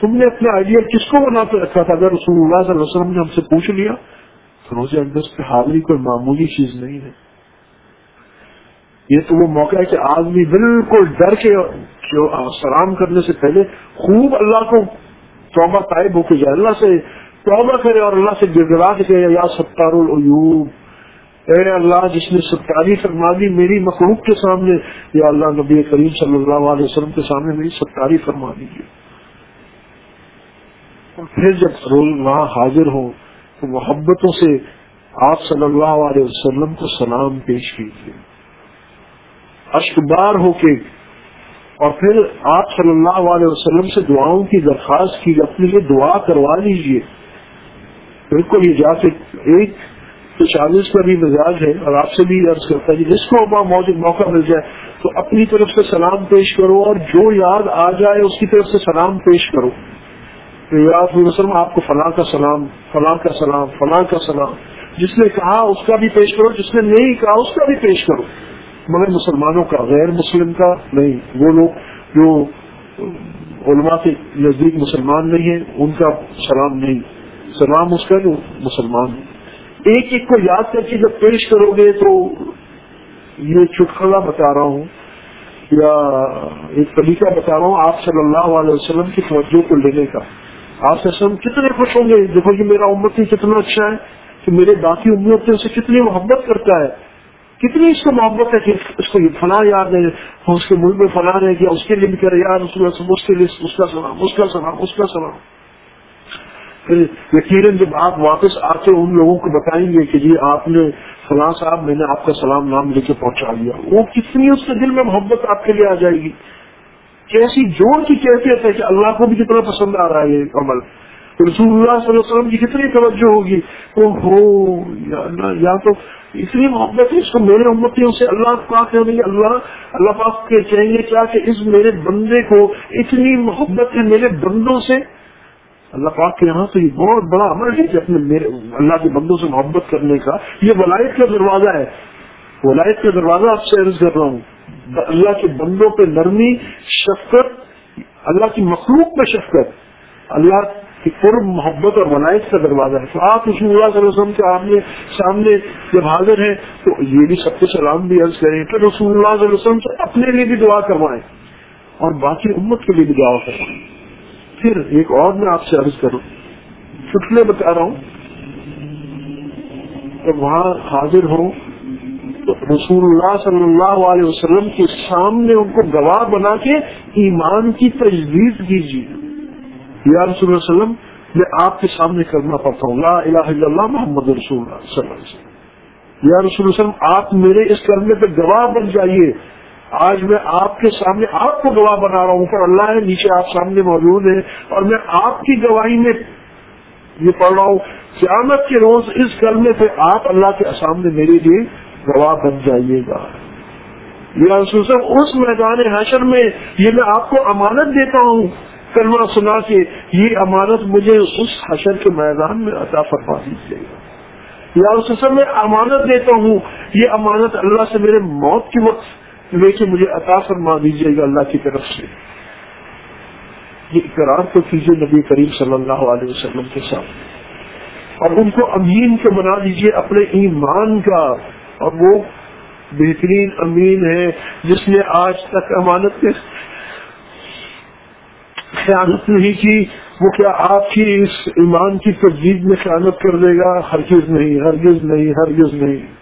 تم نے اپنا آئیڈیا کس کو بنا کے رکھا تھا؟ اگر رسول اللہ صلی اللہ علیہ وسلم نے ہم سے پوچھ لیا، تو روزے اندر پہ حاضری کوئی معمولی چیز نہیں ہے۔ یہ تو وہ موقع ہے کہ آدمی بالکل ڈر کے سلام کرنے سے پہلے خوب اللہ کو توبہ طائب ہو کے اللہ سے توبہ کرے اور اللہ سے گرگرا کے کہے، یا ستار العیوب، اے اللہ، جس نے ستاری فرما دی میری مخلوق کے سامنے، یا اللہ، نبی کریم صلی اللہ علیہ وسلم کے سامنے میری ستاری فرما دیجیے اور پھر جب رول وہاں حاضر ہوں، تو محبتوں سے آپ صلی اللہ علیہ وسلم کو سلام پیش کیجیے۔ اشک بار ہو کے اور پھر آپ صلی اللہ علیہ وسلم سے دعاؤں کی درخواست کی، اپنے لیے دعا کروا لیجیے۔ بالکل یہ جا ایک تو چالیس کا بھی مزاج ہے اور آپ سے بھی عرض کرتا ہے جس کو موقع مل جائے تو اپنی طرف سے سلام پیش کرو اور جو یاد آ جائے اس کی طرف سے سلام پیش کرو۔ یاد وسلم، آپ کو فلاں کا سلام، فلاں کا سلام، فلاں کا سلام۔ جس نے کہا اس کا بھی پیش کرو، جس نے نہیں کہا اس کا بھی پیش کرو۔ مگر مسلمانوں کا، غیر مسلم کا نہیں۔ وہ لوگ جو علماء کے نزدیک مسلمان نہیں ہیں، ان کا سلام نہیں۔ سلام اس کا جو مسلمان ایک ایک کو یاد کر کے جب پیش کرو گے تو یہ چٹکلا بتا رہا ہوں۔ یا ایک طریقہ بتا رہا ہوں، آپ صلی اللہ علیہ وسلم کی توجہ کو لینے کا۔ آپ سے کتنے خوش ہوں گے۔ دیکھو کہ میرا امت کتنا اچھا ہے کہ میرے باقی امتوں سے کتنی محبت کرتا ہے۔ کتنی اس کو محبت ہے کہ اس کو یہ فلاں یاد ہے اس کے ملک میں فلاں رہ گیا، اس کے لیے بھی کرے یار اس کے لیے اس کا سلام، اس کا سلام، اس کا سلام۔ پھر یقیناً جب آپ واپس آتے ان لوگوں کو بتائیں گے کہ جی آپ نے فلاں صاحب، میں نے آپ کا سلام نام لے کے پہنچا دیا وہ کتنی اس کے دل میں محبت آپ کے لیے آ جائے گی۔ کیسی جوڑ کی کیفیت ہے کہ اللہ کو بھی کتنا پسند آ رہا ہے یہ عمل۔ رسول اللہ صلی اللہ علیہ وسلم کی کتنی توجہ ہوگی۔ وہ ہو، یا تو اتنی محبت ہے، اس کو میرے امتیوں سے اللہ پاک اللہ اللہ پاک کے کہیں گے کیا کہ اس میرے بندے کو اتنی محبت ہے، میرے بندوں سے اللہ پاک کے یہاں سے یہ بہت بڑا عمل ہے کہ اپنے میرے اللہ کے بندوں سے محبت کرنے کا یہ ولایت کا دروازہ ہے۔ ولایت کا دروازہ آپ سے عرض کر رہا ہوں۔ اللہ کے بندوں پہ نرمی، شفقت، اللہ کی مخلوق پہ شفقت۔ اللہ کی قرب، محبت اور ولایت کا دروازہ ہے۔ تو آپ رسول اللہ اللہ وسلم کے آمنے سامنے جب حاضر ہیں تو یہ بھی سب کو سلام بھی عرض کریں۔ پھر رسول اللہ اللہ علیہ وسلم سے اپنے لیے بھی دعا کروائیں اور باقی امت کے لیے بھی دعا کروائیں۔ پھر ایک اور میں آپ سے عرض کروں چٹلے بتا رہا ہوں، جب وہاں حاضر ہوں تو رسول اللہ صلی اللہ علیہ وسلم کے سامنے ان کو گواہ بنا کے ایمان کی تجویز کیجیے۔ یا رسول اللہ علیہ وسلم، میں آپ کے سامنے کرنا پڑتا ہوں۔ لا الہ الا اللہ محمد رسول اللہ صلی اللہ علیہ وسلم۔ یا رسول اللہ علیہ وسلم، آپ میرے اس کرنے پہ گواہ بن جائیے۔ آج میں آپ کے سامنے آپ کو گواہ بنا رہا ہوں اوپر اللہ ہے نیچے آپ سامنے موجود ہیں، اور میں آپ کی گواہی میں یہ پڑھ رہا ہوں، قیامت کے روز اس کرنے پہ آپ اللہ کے سامنے میرے لیے گواہ بن جائیے گا۔ یا صاحب اس میدان حشر میں یہ میں آپ کو امانت دیتا ہوں، کلمہ سنا کے یہ امانت مجھے اس حشر کے میدان میں عطا فرما دیجیے گا۔ یا اس میں امانت دیتا ہوں، یہ امانت اللہ سے میرے موت کی وقت لے کے مجھے عطا فرما دیجیے گا اللہ کی طرف سے۔ یہ اقرار تو کیجیے نبی کریم صلی اللہ علیہ وسلم کے ساتھ اور ان کو امین کو بنا دیجیے اپنے ایمان کا۔ اور وہ بہترین امین ہے جس نے آج تک امانت کے خیانت نہیں کی۔ وہ کیا آپ کی اس ایمان کی تجدید میں خیانت کر دے گا؟ ہرگز نہیں ہرگز نہیں ہرگز نہیں۔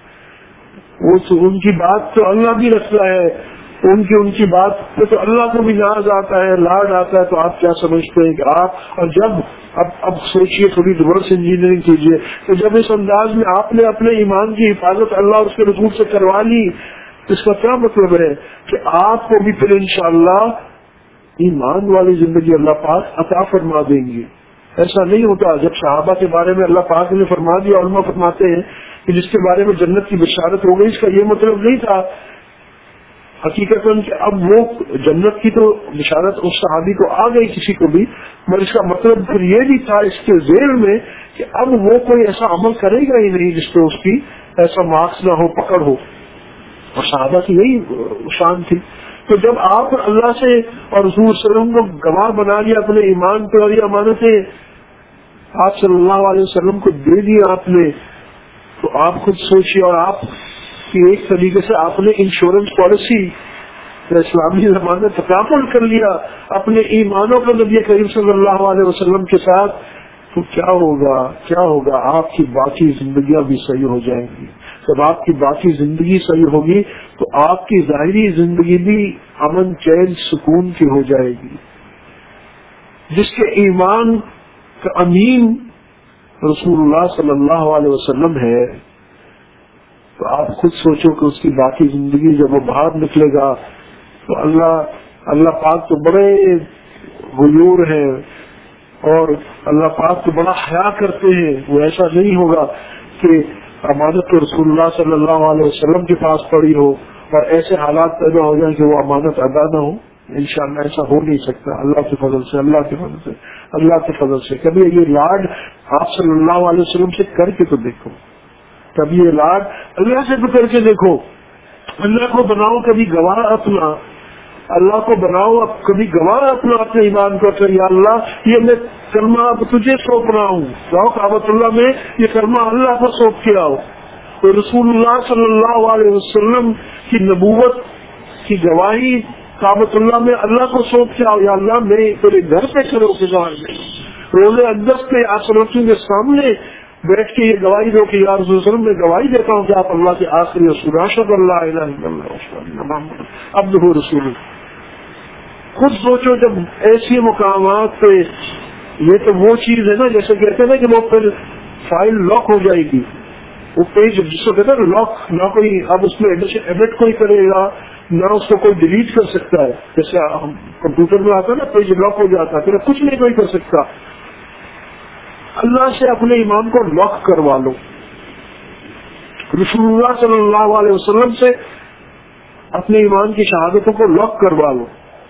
وہ تو ان کی بات تو اللہ بھی رکھتا ہے، ان کی ان کی بات پہ تو اللہ کو بھی ناز آتا ہے، لاڈ آتا ہے، تو آپ کیا سمجھتے ہیں کہ آپ، اور جب، اب اب سوچیے تھوڑی ریورس انجینئرنگ کیجیے تو جب اس انداز میں آپ نے اپنے ایمان کی حفاظت اللہ اور اس کے رسول سے کروا لی، اس کا کیا مطلب ہے کہ آپ کو بھی پھر انشاءاللہ ایمان والی زندگی اللہ پاک عطا فرما دیں گے۔ ایسا نہیں ہوتا، جب صحابہ کے بارے میں اللہ پاک نے فرما دیا، علماء فرماتے ہیں کہ جس کے بارے میں جنت کی بشارت ہو گئی، اس کا یہ مطلب نہیں تھا۔ حقیقت کہ اب وہ جنت کی تو بشارت اس صحابی کو آ گئی، کسی کو بھی۔ مگر اس کا مطلب پھر یہ بھی تھا اس کے ذیل میں کہ اب وہ کوئی ایسا عمل کرے گا ہی نہیں جس پہ اس کی ایسا مارکس نہ ہو، پکڑ ہو۔ اور صحابہ کی یہی شان تھی۔ تو جب آپ اللہ سے اور حضور وسلم کو گواہ بنا لیا، اپنے ایمان پہ اور یہ امانتیں، آپ صلی اللہ علیہ وسلم کو دے دیا آپ نے تو آپ خود سوچیے اور آپ کی ایک طریقے سے آپ نے انشورنس پالیسی اسلامی زمانے تقابل کر لیا، اپنے ایمانوں کا نبی کریم صلی اللہ علیہ وسلم کے ساتھ، تو کیا ہوگا؟ کیا ہوگا؟ آپ کی باقی زندگیاں بھی صحیح ہو جائیں گی۔ جب آپ کی باقی زندگی صحیح ہوگی، تو آپ کی ظاہری زندگی بھی امن، چین، سکون کی ہو جائے گی۔ جس کے ایمان کا امین رسول اللہ صلی اللہ علیہ وسلم ہے، تو آپ خود سوچو کہ اس کی باقی زندگی جب وہ باہر نکلے گا، تو اللہ اللہ پاک تو بڑے غیور ہیں اور اللہ پاک تو بڑا حیا کرتے ہیں۔ وہ ایسا نہیں ہوگا کہ امانت رسول اللہ صلی اللہ علیہ وسلم کے پاس پڑی ہو اور ایسے حالات پیدا ہو جائیں کہ وہ امانت ادا نہ ہو۔ انشاءاللہ ایسا ہو نہیں سکتا۔ اللہ کے فضل سے، اللہ کے فضل سے، اللہ کے فضل سے۔ کبھی یہ لاڈ آپ صلی اللہ علیہ وسلم سے کر کے تو دیکھو۔ کبھی یہ اللہ سے بھی کر کے دیکھو۔ اللہ کو بناؤ کبھی گواہ اپنا۔ اللہ کو بناؤ اب کبھی گواہ اپنا اپنے ایمان کو یا اللہ، یہ میں کرما اب تجھے سونپ رہا ہوں۔ جاؤ کابت اللہ میں یہ کرما اللہ کو سونپ کے آؤ۔ تو رسول اللہ صلی اللہ علیہ وسلم کی نبوت، کی گواہی کابت اللہ میں اللہ کو سونپ کے آؤ۔ یا اللہ، میں تیرے گھر پہ کرو کے گواہی روزے اقدس پہ آپ کے سامنے بیٹھ کے یہ گواہی دو کہ یار وسلم، میں گواہی دیتا ہوں کہ آپ اللہ کے آخری رسول راشد اللہ عبد رسول خود سوچو جب ایسی مقامات پہ یہ تو وہ چیز ہے نا، جیسے کہتے ہیں نا کہ وہ پھر فائل لاک ہو جائے گی۔ وہ پیج جس کو کہتے ہیں لاک، نہ کوئی اب اس میں ایڈٹ کوئی کرے گا، نہ اس کو کوئی ڈیلیٹ کر سکتا ہے۔ جیسے کمپیوٹر میں آتا ہے نا، پیج لاک ہو جاتا ہے پھر کچھ نہیں کوئی کر سکتا۔ اللہ سے اپنے ایمان کو لاک کروا لو۔ رسول اللہ صلی اللہ علیہ وسلم سے اپنے ایمان کی شہادتوں کو لاک کروا لو۔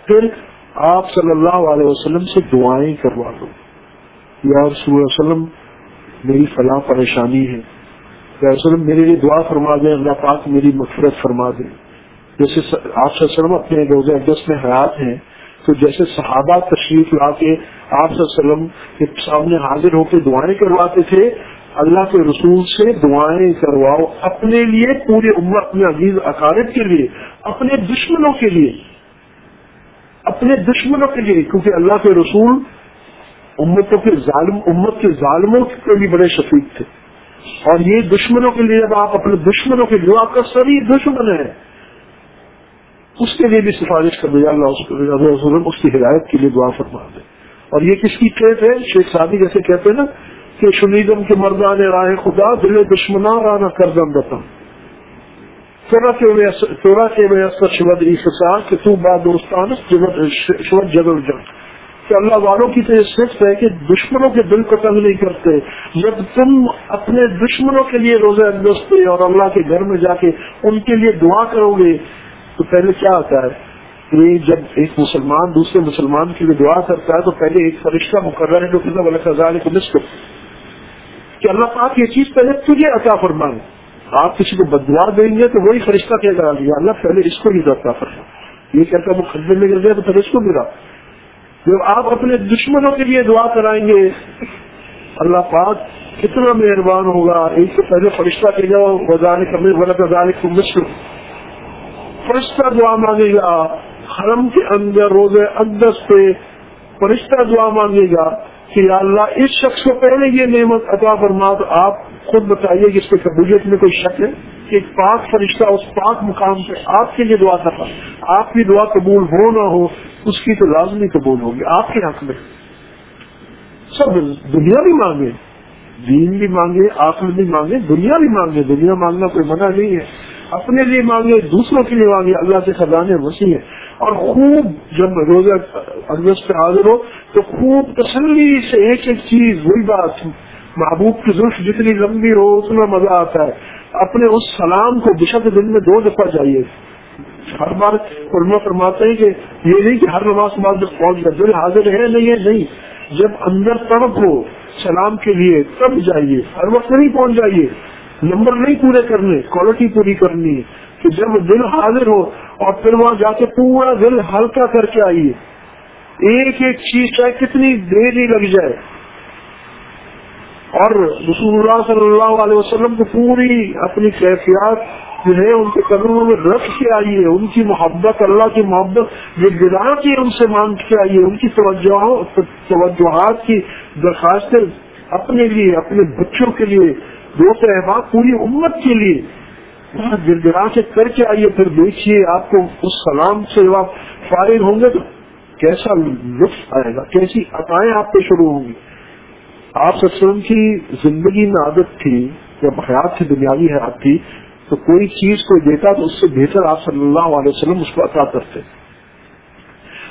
پھر آپ صلی اللہ علیہ وسلم سے دعائیں کروا لو۔ یا رسول اللہ علیہ وسلم، میری فلاں پریشانی ہے۔ وسلم، میرے لیے دعا فرما دیں اللہ پاک میری مفرت فرما دیں جیسے آپ وسلم اپنے روزہ اگست میں حیات ہیں، تو جیسے صحابہ تشریف لا کے آپ وسلم کے سامنے حاضر ہو کے دعائیں کرواتے تھے۔ اللہ کے رسول سے دعائیں کرواؤ اپنے لیے، پورے عمر اپنے عزیز اقارب کے لیے، اپنے دشمنوں کے لیے۔ اپنے دشمنوں کے لیے، کیونکہ اللہ کے رسول امتوں کے ظالم، امت کے ظالموں کے بھی بڑے شفیق تھے۔ اور یہ دشمنوں کے لیے جب آپ اپنے دشمنوں کے لیے، آپ کا سبھی دشمن ہے۔ اس کے لیے بھی سفارش کر دیا اللہ اس کی ہدایت کے لیے دعا فرما دے۔ اور یہ کس کی کھیت ہے؟ شیخ شادی جیسے کہتے ہیں نا کہ شنیدم کے مردان راہ خدا، دل دشمنا رانا کر دم بتا۔ چورا کے میسر شبد عیسا کہ تو بادوستان شبد جگل جنگ کہ اللہ والوں کی تو یہ صرف ہے کہ دشمنوں کے دل کو تنگ نہیں کرتے۔ جب تم اپنے دشمنوں کے لیے روزہ اندوستے اور اللہ کے گھر میں جا کے ان کے لیے دعا کرو گے، تو پہلے کیا ہوتا ہے؟ کہ جب ایک مسلمان دوسرے مسلمان کے لیے دعا کرتا ہے تو پہلے ایک فرشتہ مقرر ہے جو کہ کو کہ اللہ پاک یہ چیز پہلے تجھے عطا فرمائے۔ آپ کسی کو بدوا دیں گے تو وہی فرشتہ کیا کرا دیا اللہ، پہلے اس کو ہی عطا فرما۔ یہ کہتا وہ خدمے میں گر گیا تو پہلے اس کو ملا جب آپ اپنے دشمنوں کے لیے دعا کرائیں گے، اللہ پاک کتنا مہربان ہوگا۔ ایک سے پہلے فرشتہ کے جاؤ وزان کبھی کو فرشتہ دعا مانگے گا حرم کے اندر روزے اقدس پہ فرشتہ دعا مانگے گا کہ اللہ اس شخص کو پہلے یہ نعمت عطا فرما تو آپ خود بتائیے کہ اس کے قبولیت میں کوئی شک ہے کہ ایک پاک فرشتہ اس پاک مقام پہ آپ کے لیے دعا کرتا آپ کی دعا قبول ہو نہ ہو، اس کی تو لازمی قبول ہوگی۔ آپ کے حق میں۔ سب دنیا بھی مانگے، دین بھی مانگے آخر بھی مانگے، دنیا بھی مانگے۔ دنیا مانگنا کوئی منع نہیں ہے۔ اپنے لیے مانگے، دوسروں کے لیے مانگے۔ اللہ کے خزانے وسیع ہے اور خوب جب روزہ اگست پہ حاضر ہو تو خوب تسلی سے ایک ایک چیز، وہی بات، محبوب کی زلف جتنی لمبی ہو، اتنا مزہ آتا ہے۔ اپنے اس سلام کو بشد دن میں دو دفعہ چاہیے ہر بار علما فرماتے ہیں کہ یہ نہیں کہ ہر نماز کے بعد جب پہنچ گیا دل حاضر ہے، نہیں ہے، نہیں۔ جب اندر طرف ہو سلام کے لیے، تب جائیے۔ ہر وقت نہیں پہنچ جائیے۔ نمبر نہیں پورے کرنے کوالٹی پوری کرنی ہے۔ کہ جب دل حاضر ہو اور پھر وہاں جا کے پورا دل ہلکا کر کے آئیے۔ ایک ایک چیز چاہے کتنی دیر ہی لگ جائے۔ اور رسول اللہ صلی اللہ علیہ وسلم کو پوری اپنی کیفیات جو ہے ان کے قدموں میں رکھ کے آئیے۔ ان کی محبت، اللہ کی محبت جو گرا کی ان سے مانگ کے آئیے۔ ان کی توجہات کی درخواستیں اپنے لیے، اپنے بچوں کے لیے دوست احباب پوری امت کے لیے۔ گرگرا کے کر کے آئیے، پھر دیکھیے آپ کو اس سلام سے جب آپ فارغ ہوں گے تو کیسا لطف آئے گا، کیسی عطائیں آپ پہ شروع ہوں گی۔ آپ وسلم کی زندگی میں عادت تھی، جب حیات تھی، دنیاوی حیات تھی، تو کوئی چیز کوئی دیتا تو اس سے بہتر آپ صلی اللہ علیہ وسلم اس کو عطا کرتے۔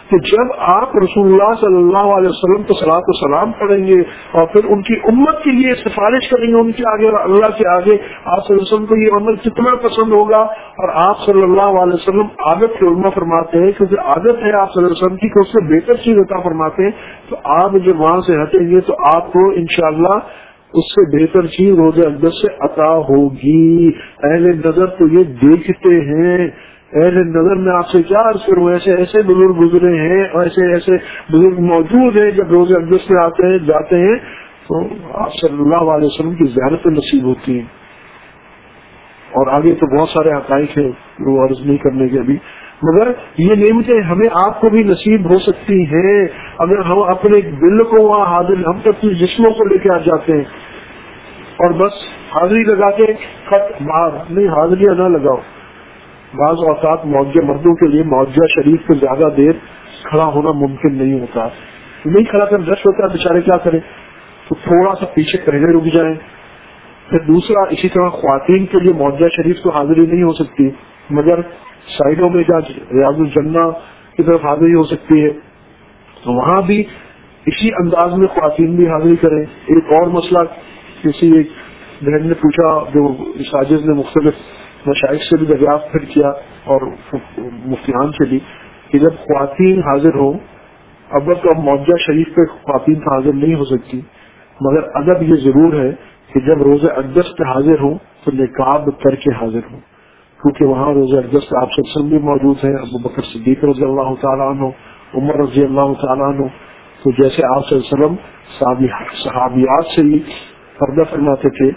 تو جب آپ رسول اللہ صلی اللہ علیہ وسلم کو سلاط و سلام پڑھیں گے اور پھر ان کی امت کے لیے سفارش کریں گے ان کے آگے اللہ کے آگے، آپ صلی اللہ علیہ وسلم کو یہ عمل کتنا پسند ہوگا؟ اور آپ صلی اللہ علیہ وسلم عادت کے علما فرماتے ہیں کیونکہ عادت ہے آپ صلی اللہ علیہ وسلم کی کہ اس سے بہتر چیز عطا فرماتے ہیں، تو آپ جب وہاں سے ہٹیں گے تو آپ کو انشاءاللہ اس سے بہتر چیز روزے اندر سے عطا ہوگی۔ اہل نظر تو یہ دیکھتے ہیں۔ اہل نظر میں آپ سے کیا عرض کروں ایسے ایسے بزرگ گزرے ہیں ایسے ایسے بزرگ موجود ہیں جب روزے اقدس میں آتے ہیں، جاتے ہیں، تو آپ صلی اللہ علیہ وسلم کی زیادت نصیب ہوتی ہیں۔ اور آگے تو بہت سارے حقائق ہیں وہ عرض نہیں کرنے کے ابھی۔ مگر یہ نعمتیں ہمیں آپ کو بھی نصیب ہو سکتی ہیں۔ اگر ہم اپنے دل کو وہاں حاضر ہم تو اپنے جسموں کو لے کے آ جاتے ہیں۔ اور بس حاضری لگا کے خط باہر نہیں حاضریاں نہ لگاؤ۔ بعض اوقات معاوضہ مردوں کے لیے معاوضہ شریف کو زیادہ دیر کھڑا ہونا ممکن نہیں ہوتا۔ نہیں کھڑا کر رش ہوتا ہے، بیچارے کیا کریں؟ تو تھوڑا سا پیچھے پہلے رک جائیں۔ پھر دوسرا، اسی طرح خواتین کے لیے معاوضہ شریف تو حاضری نہیں ہو سکتی۔ مگر سائڈوں میں جہاں ریاض الجنہ کی طرف حاضری ہو سکتی ہے۔ تو وہاں بھی اسی انداز میں خواتین بھی حاضری کریں۔ ایک اور مسئلہ، کسی ایک بہن نے پوچھا جو ساجد نے مختلف مشائق سے بھی دریافت پھر کیا اور مفتیان سے بھی کہ جب خواتین حاضر ہوں اب تو اب معاوضہ شریف پہ خواتین حاضر نہیں ہو سکتی، مگر ادب یہ ضرور ہے کہ جب روز اقدس پہ حاضر ہوں تو نکاب کر کے حاضر ہوں۔ کیونکہ وہاں روز اقدس آپ سب بھی موجود ہیں، ابو بکر صدیق رضی اللہ تعالیٰ عنہ، عمر رضی اللہ تعالیٰ عنہ۔ تو جیسے آپ وسلم صحابیات سے بھی پردہ فرماتے تھے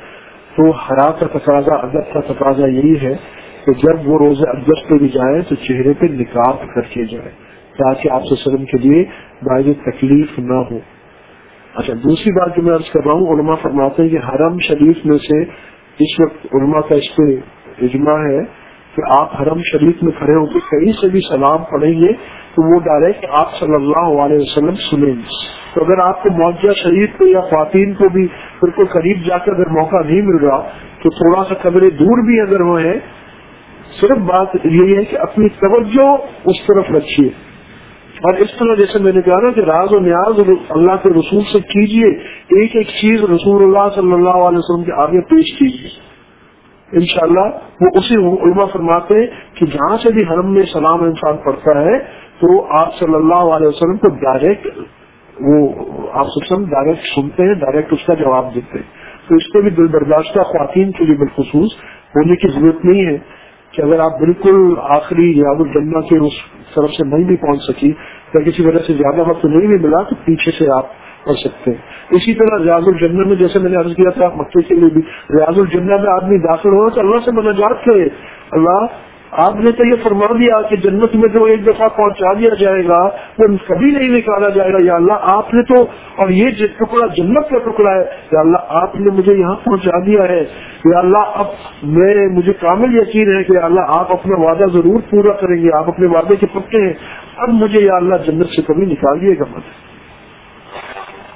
تو حیات کا تقاضا ادب کا تقاضا یہی ہے کہ جب وہ روزہ ادب پہ بھی جائیں تو چہرے پہ نکاب کر کے جائیں تاکہ آپ وسلم کے لیے باعث تکلیف نہ ہو۔ اچھا دوسری بات جو میں عرض کر رہا ہوں، علماء فرماتے ہیں کہ حرم شریف میں سے اس وقت علماء کا اس پہ اجماع ہے کہ آپ حرم شریف میں کھڑے ہو کے کہیں سے بھی سلام پڑھیں گے، تو وہ ڈائریکٹ آپ صلی اللہ علیہ وسلم سنیں گے۔ تو اگر آپ کو معاوضہ شریف کو یا خواتین کو بھی بالکل قریب جا کر اگر موقع نہیں مل رہا، تو تھوڑا سا قبرے دور بھی اگر وہ ہے صرف بات یہی ہے کہ اپنی توجہ اس طرف رکھیے۔ اور اس طرح جیسے میں نے کہا نا کہ راز و نیاز اللہ کے رسول سے کیجیے ایک ایک چیز رسول اللہ صلی اللہ علیہ وسلم کے آگے پیش کیجیے انشاءاللہ وہ اسی علماء فرماتے ہیں کہ جہاں سے بھی حرم میں سلام انسان پڑھتا ہے، تو آپ صلی اللہ علیہ وسلم کو ڈائریکٹ وہ آپ وسلم ڈائریکٹ سنتے ہیں ڈائریکٹ اس کا جواب دیتے ہیں۔ تو اس پہ بھی دل برداشتہ خواتین کے لیے بالخصوص ہونے کی ضرورت نہیں ہے کہ اگر آپ بالکل آخری ریاض الجنہ کے اس طرف سے نہیں بھی پہنچ سکی یا کسی وجہ سے زیادہ وقت نہیں بھی ملا تو پیچھے سے آپ پڑھ سکتے ہیں۔ اسی طرح ریاض الجنہ میں جیسے میں نے عرض کیا تھا مکے کے لیے بھی، ریاض الجنہ میں آدمی داخل ہوا تو اللہ سے مناجات کرے اللہ، آپ نے تو یہ فرما دیا کہ جنت میں جو ایک دفعہ پہنچا دیا جائے گا، وہ کبھی نہیں نکالا جائے گا۔ یا اللہ، آپ نے تو، اور یہ ٹکڑا جنت کا ٹکڑا ہے، یا اللہ، آپ نے مجھے یہاں پہنچا دیا ہے۔ یا اللہ، اب میں، مجھے کامل یقین ہے کہ اللہ، آپ اپنا وعدہ ضرور پورا کریں گے، آپ اپنے وعدے کے پکے ہیں۔ اب مجھے یا اللہ جنت سے کبھی نکالیے گا مت۔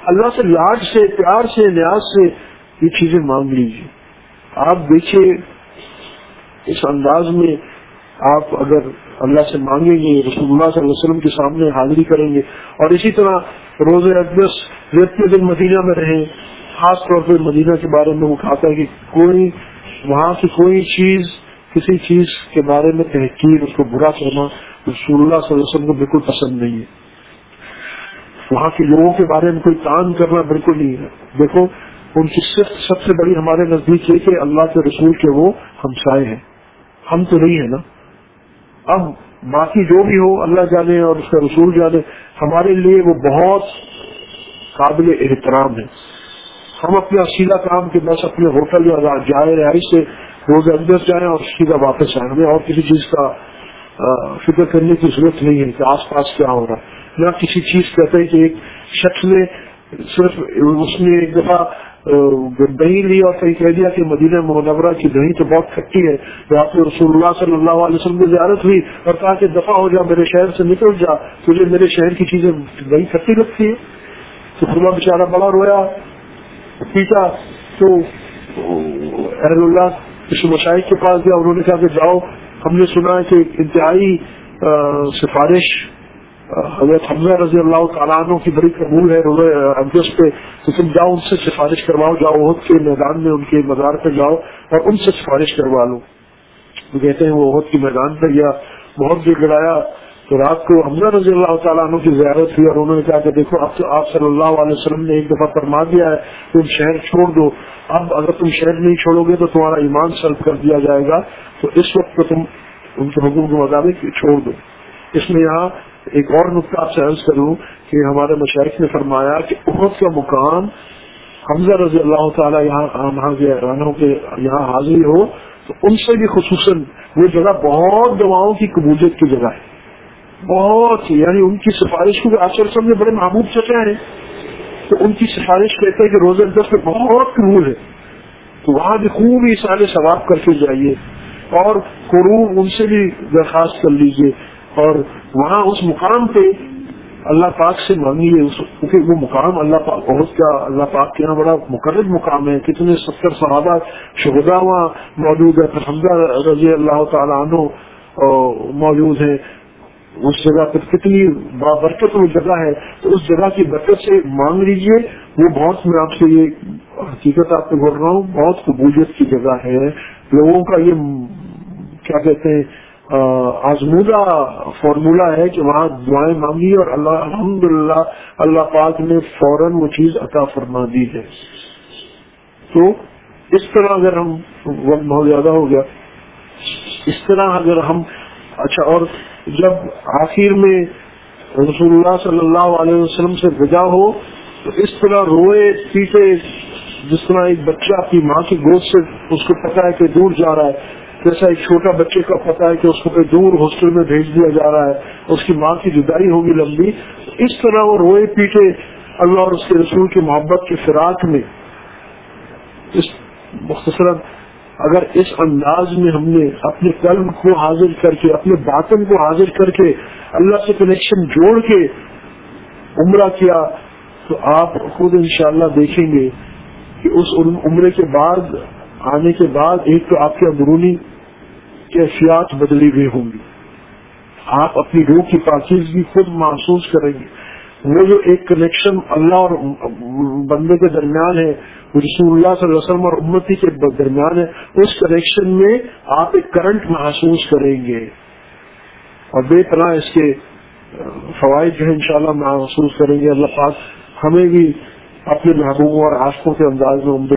اللہ سے لاڈ سے، پیار سے، نیاز سے یہ چیزیں مانگ لیجیے آپ دیکھیے، اس انداز میں آپ اگر اللہ سے مانگیں گے، رسول اللہ صلی اللہ علیہ وسلم کے سامنے حاضری کریں گے اور اسی طرح روز اقدس ریت کے دن مدینہ میں رہیں، خاص طور پہ مدینہ کے بارے میں وہ کہتا ہے کہ کوئی، وہاں کی کوئی چیز، کسی چیز کے بارے میں تحقیر، اس کو برا کرنا رسول اللہ صلی اللہ علیہ وسلم کو بالکل پسند نہیں ہے۔ وہاں کے لوگوں کے بارے میں کوئی کام کرنا بالکل نہیں ہے۔ دیکھو، ان کی صرف سب سے بڑی ہمارے نزدیک یہ کہ اللہ کے رسول کے وہ ہمسائے ہیں۔ ہم تو نہیں ہے نا۔ اب باقی جو بھی ہو، اللہ جانے اور اس کا رسول جانے، ہمارے لیے وہ بہت قابل احترام ہے۔ ہم اپنے اصیلا کام کے بس اپنے ہوٹل یا جائے، رہائش سے روز اندر جائیں اور سیدھا واپس آئیں۔ ہمیں اور کسی چیز کا فکر کرنے کی ضرورت نہیں ہے کہ آس پاس کیا ہو رہا ہے۔ نہ کسی چیز کہتے ہیں کہ ایک شخص نے صرف اس نے ایک دفعہ دہی لی اور کہیں کہہ دیا کہ مدینہ منورہ کی دہی تو بہت کھٹی ہے۔ آپ رسول اللہ صلی اللہ علیہ وسلم کی زیارت ہوئی اور کہا کہ دفاع ہو جا، میرے شہر سے نکل جا، تجھے میرے شہر کی چیزیں دہی کھٹی لگتی ہے تو خدا بیچارہ بڑا رویا، پیٹا، تو اہل اللہ کسی مشاہد کے پاس گیا، انہوں نے کہا کہ جاؤ، ہم نے سنا ہے کہ انتہائی سفارش حضرت حمزہ رضی اللہ تعالیٰ عنہ کی بڑی قبول ہے پہ تو تم جاؤ، ان سے سفارش کرواؤ، جاؤ عہد کے میدان میں، ان کے مزار پہ جاؤ اور ان سے سفارش کروا لو۔ کہتے ہیں وہ عہد کے میدان پہ گیا بہت دیر گڑایا تو رات کو حمزہ رضی اللہ تعالیٰ عنہ کی زیارت ہوئی اور انہوں نے کہا کہ دیکھو، اب تو آپ صلی اللہ علیہ وسلم نے ایک دفعہ فرما دیا ہے، تم شہر چھوڑ دو۔ اب اگر تم شہر نہیں چھوڑو گے تو تمہارا ایمان سلب کر دیا جائے گا۔ تو اس وقت تم ان کے حکم کے مطابق چھوڑ دو۔ اس میں یہاں ایک اور نقطہ آپ سے عرض کروں کہ ہمارے مشائق نے فرمایا کہ عہد کا مقام حمزہ رضی اللہ تعالیٰ یہاں کے یہاں حاضر ہو، تو ان سے بھی خصوصاً وہ جگہ بہت دعاؤں کی قبولیت کی جگہ ہے۔ بہت یعنی ان کی سفارش کو آپ سب میں بڑے محبوب چچا ہیں۔ تو ان کی سفارش کہتے ہیں کہ روزہ دس میں بہت قبول ہے۔ تو وہاں بھی خوب ہی سارے ثواب کر کے جائیے اور قرون ان سے بھی درخواست کر لیجیے۔ اور وہاں اس مقام پہ اللہ پاک سے مانگیے کیونکہ وہ مقام اللہ پاک بہت کیا اللہ پاک کے یہاں بڑا مقرر مقام ہے، کتنے ستر صحابہ شہدا وہاں موجود ہے حمزہ رضی اللہ تعالیٰ عنہ موجود ہیں۔ اس جگہ پر کتنی بابرکت وہ جگہ ہے، تو اس جگہ کی برکت سے مانگ لیجیے وہ بہت میں آپ سے یہ حقیقت آپ کو بول رہا ہوں، بہت قبولیت کی جگہ ہے۔ لوگوں کا یہ کیا کہتے ہیں آزمودہ فارمولا ہے کہ وہاں دعائیں مانگی اور اللہ الحمد للہ اللہ پاک نے فوراً وہ چیز عطا فرما دی ہے۔ تو اس طرح اگر ہم، وقت بہت زیادہ ہو گیا۔ اس طرح اگر ہم اچھا اور جب آخر میں رسول اللہ صلی اللہ علیہ وسلم سے بجا ہو، تو اس طرح روئے، پیٹے، جس طرح ایک بچہ اپنی ماں کی گود سے اس کو پتا ہے کہ دور جا رہا ہے۔ جیسا ایک چھوٹا بچے کا پتا ہے کہ اس کو کوئی دور ہاسٹل میں بھیج دیا جا رہا ہے، اس کی ماں کی جدائی ہوگی لمبی۔ اس طرح وہ روئے پیٹے اللہ اور اس کے رسول کی محبت کے فراق میں۔ اس مختصر اگر اس انداز میں ہم نے اپنے قلب کو حاضر کر کے، اپنے باطن کو حاضر کر کے، اللہ سے کنیکشن جوڑ کے عمرہ کیا، تو آپ خود انشاءاللہ دیکھیں گے کہ اس عمرے کے بعد، آنے کے بعد ایک تو آپ کے اندرونی کیفیات بدلی ہوئی ہوں گی۔ آپ اپنی روح کی پاکیزگی خود محسوس کریں گے۔ وہ جو ایک کنیکشن اللہ اور بندے کے درمیان ہے رسول اللہ صلی اللہ علیہ وسلم اور امتی کے درمیان ہے، اس کنیکشن میں آپ ایک کرنٹ محسوس کریں گے۔ اور بے پناہ اس کے فوائد جو ہے انشاءاللہ محسوس کریں گے۔ اللہ پاک ہمیں بھی اپنے محبوبوں اور آسکوں کے انداز میں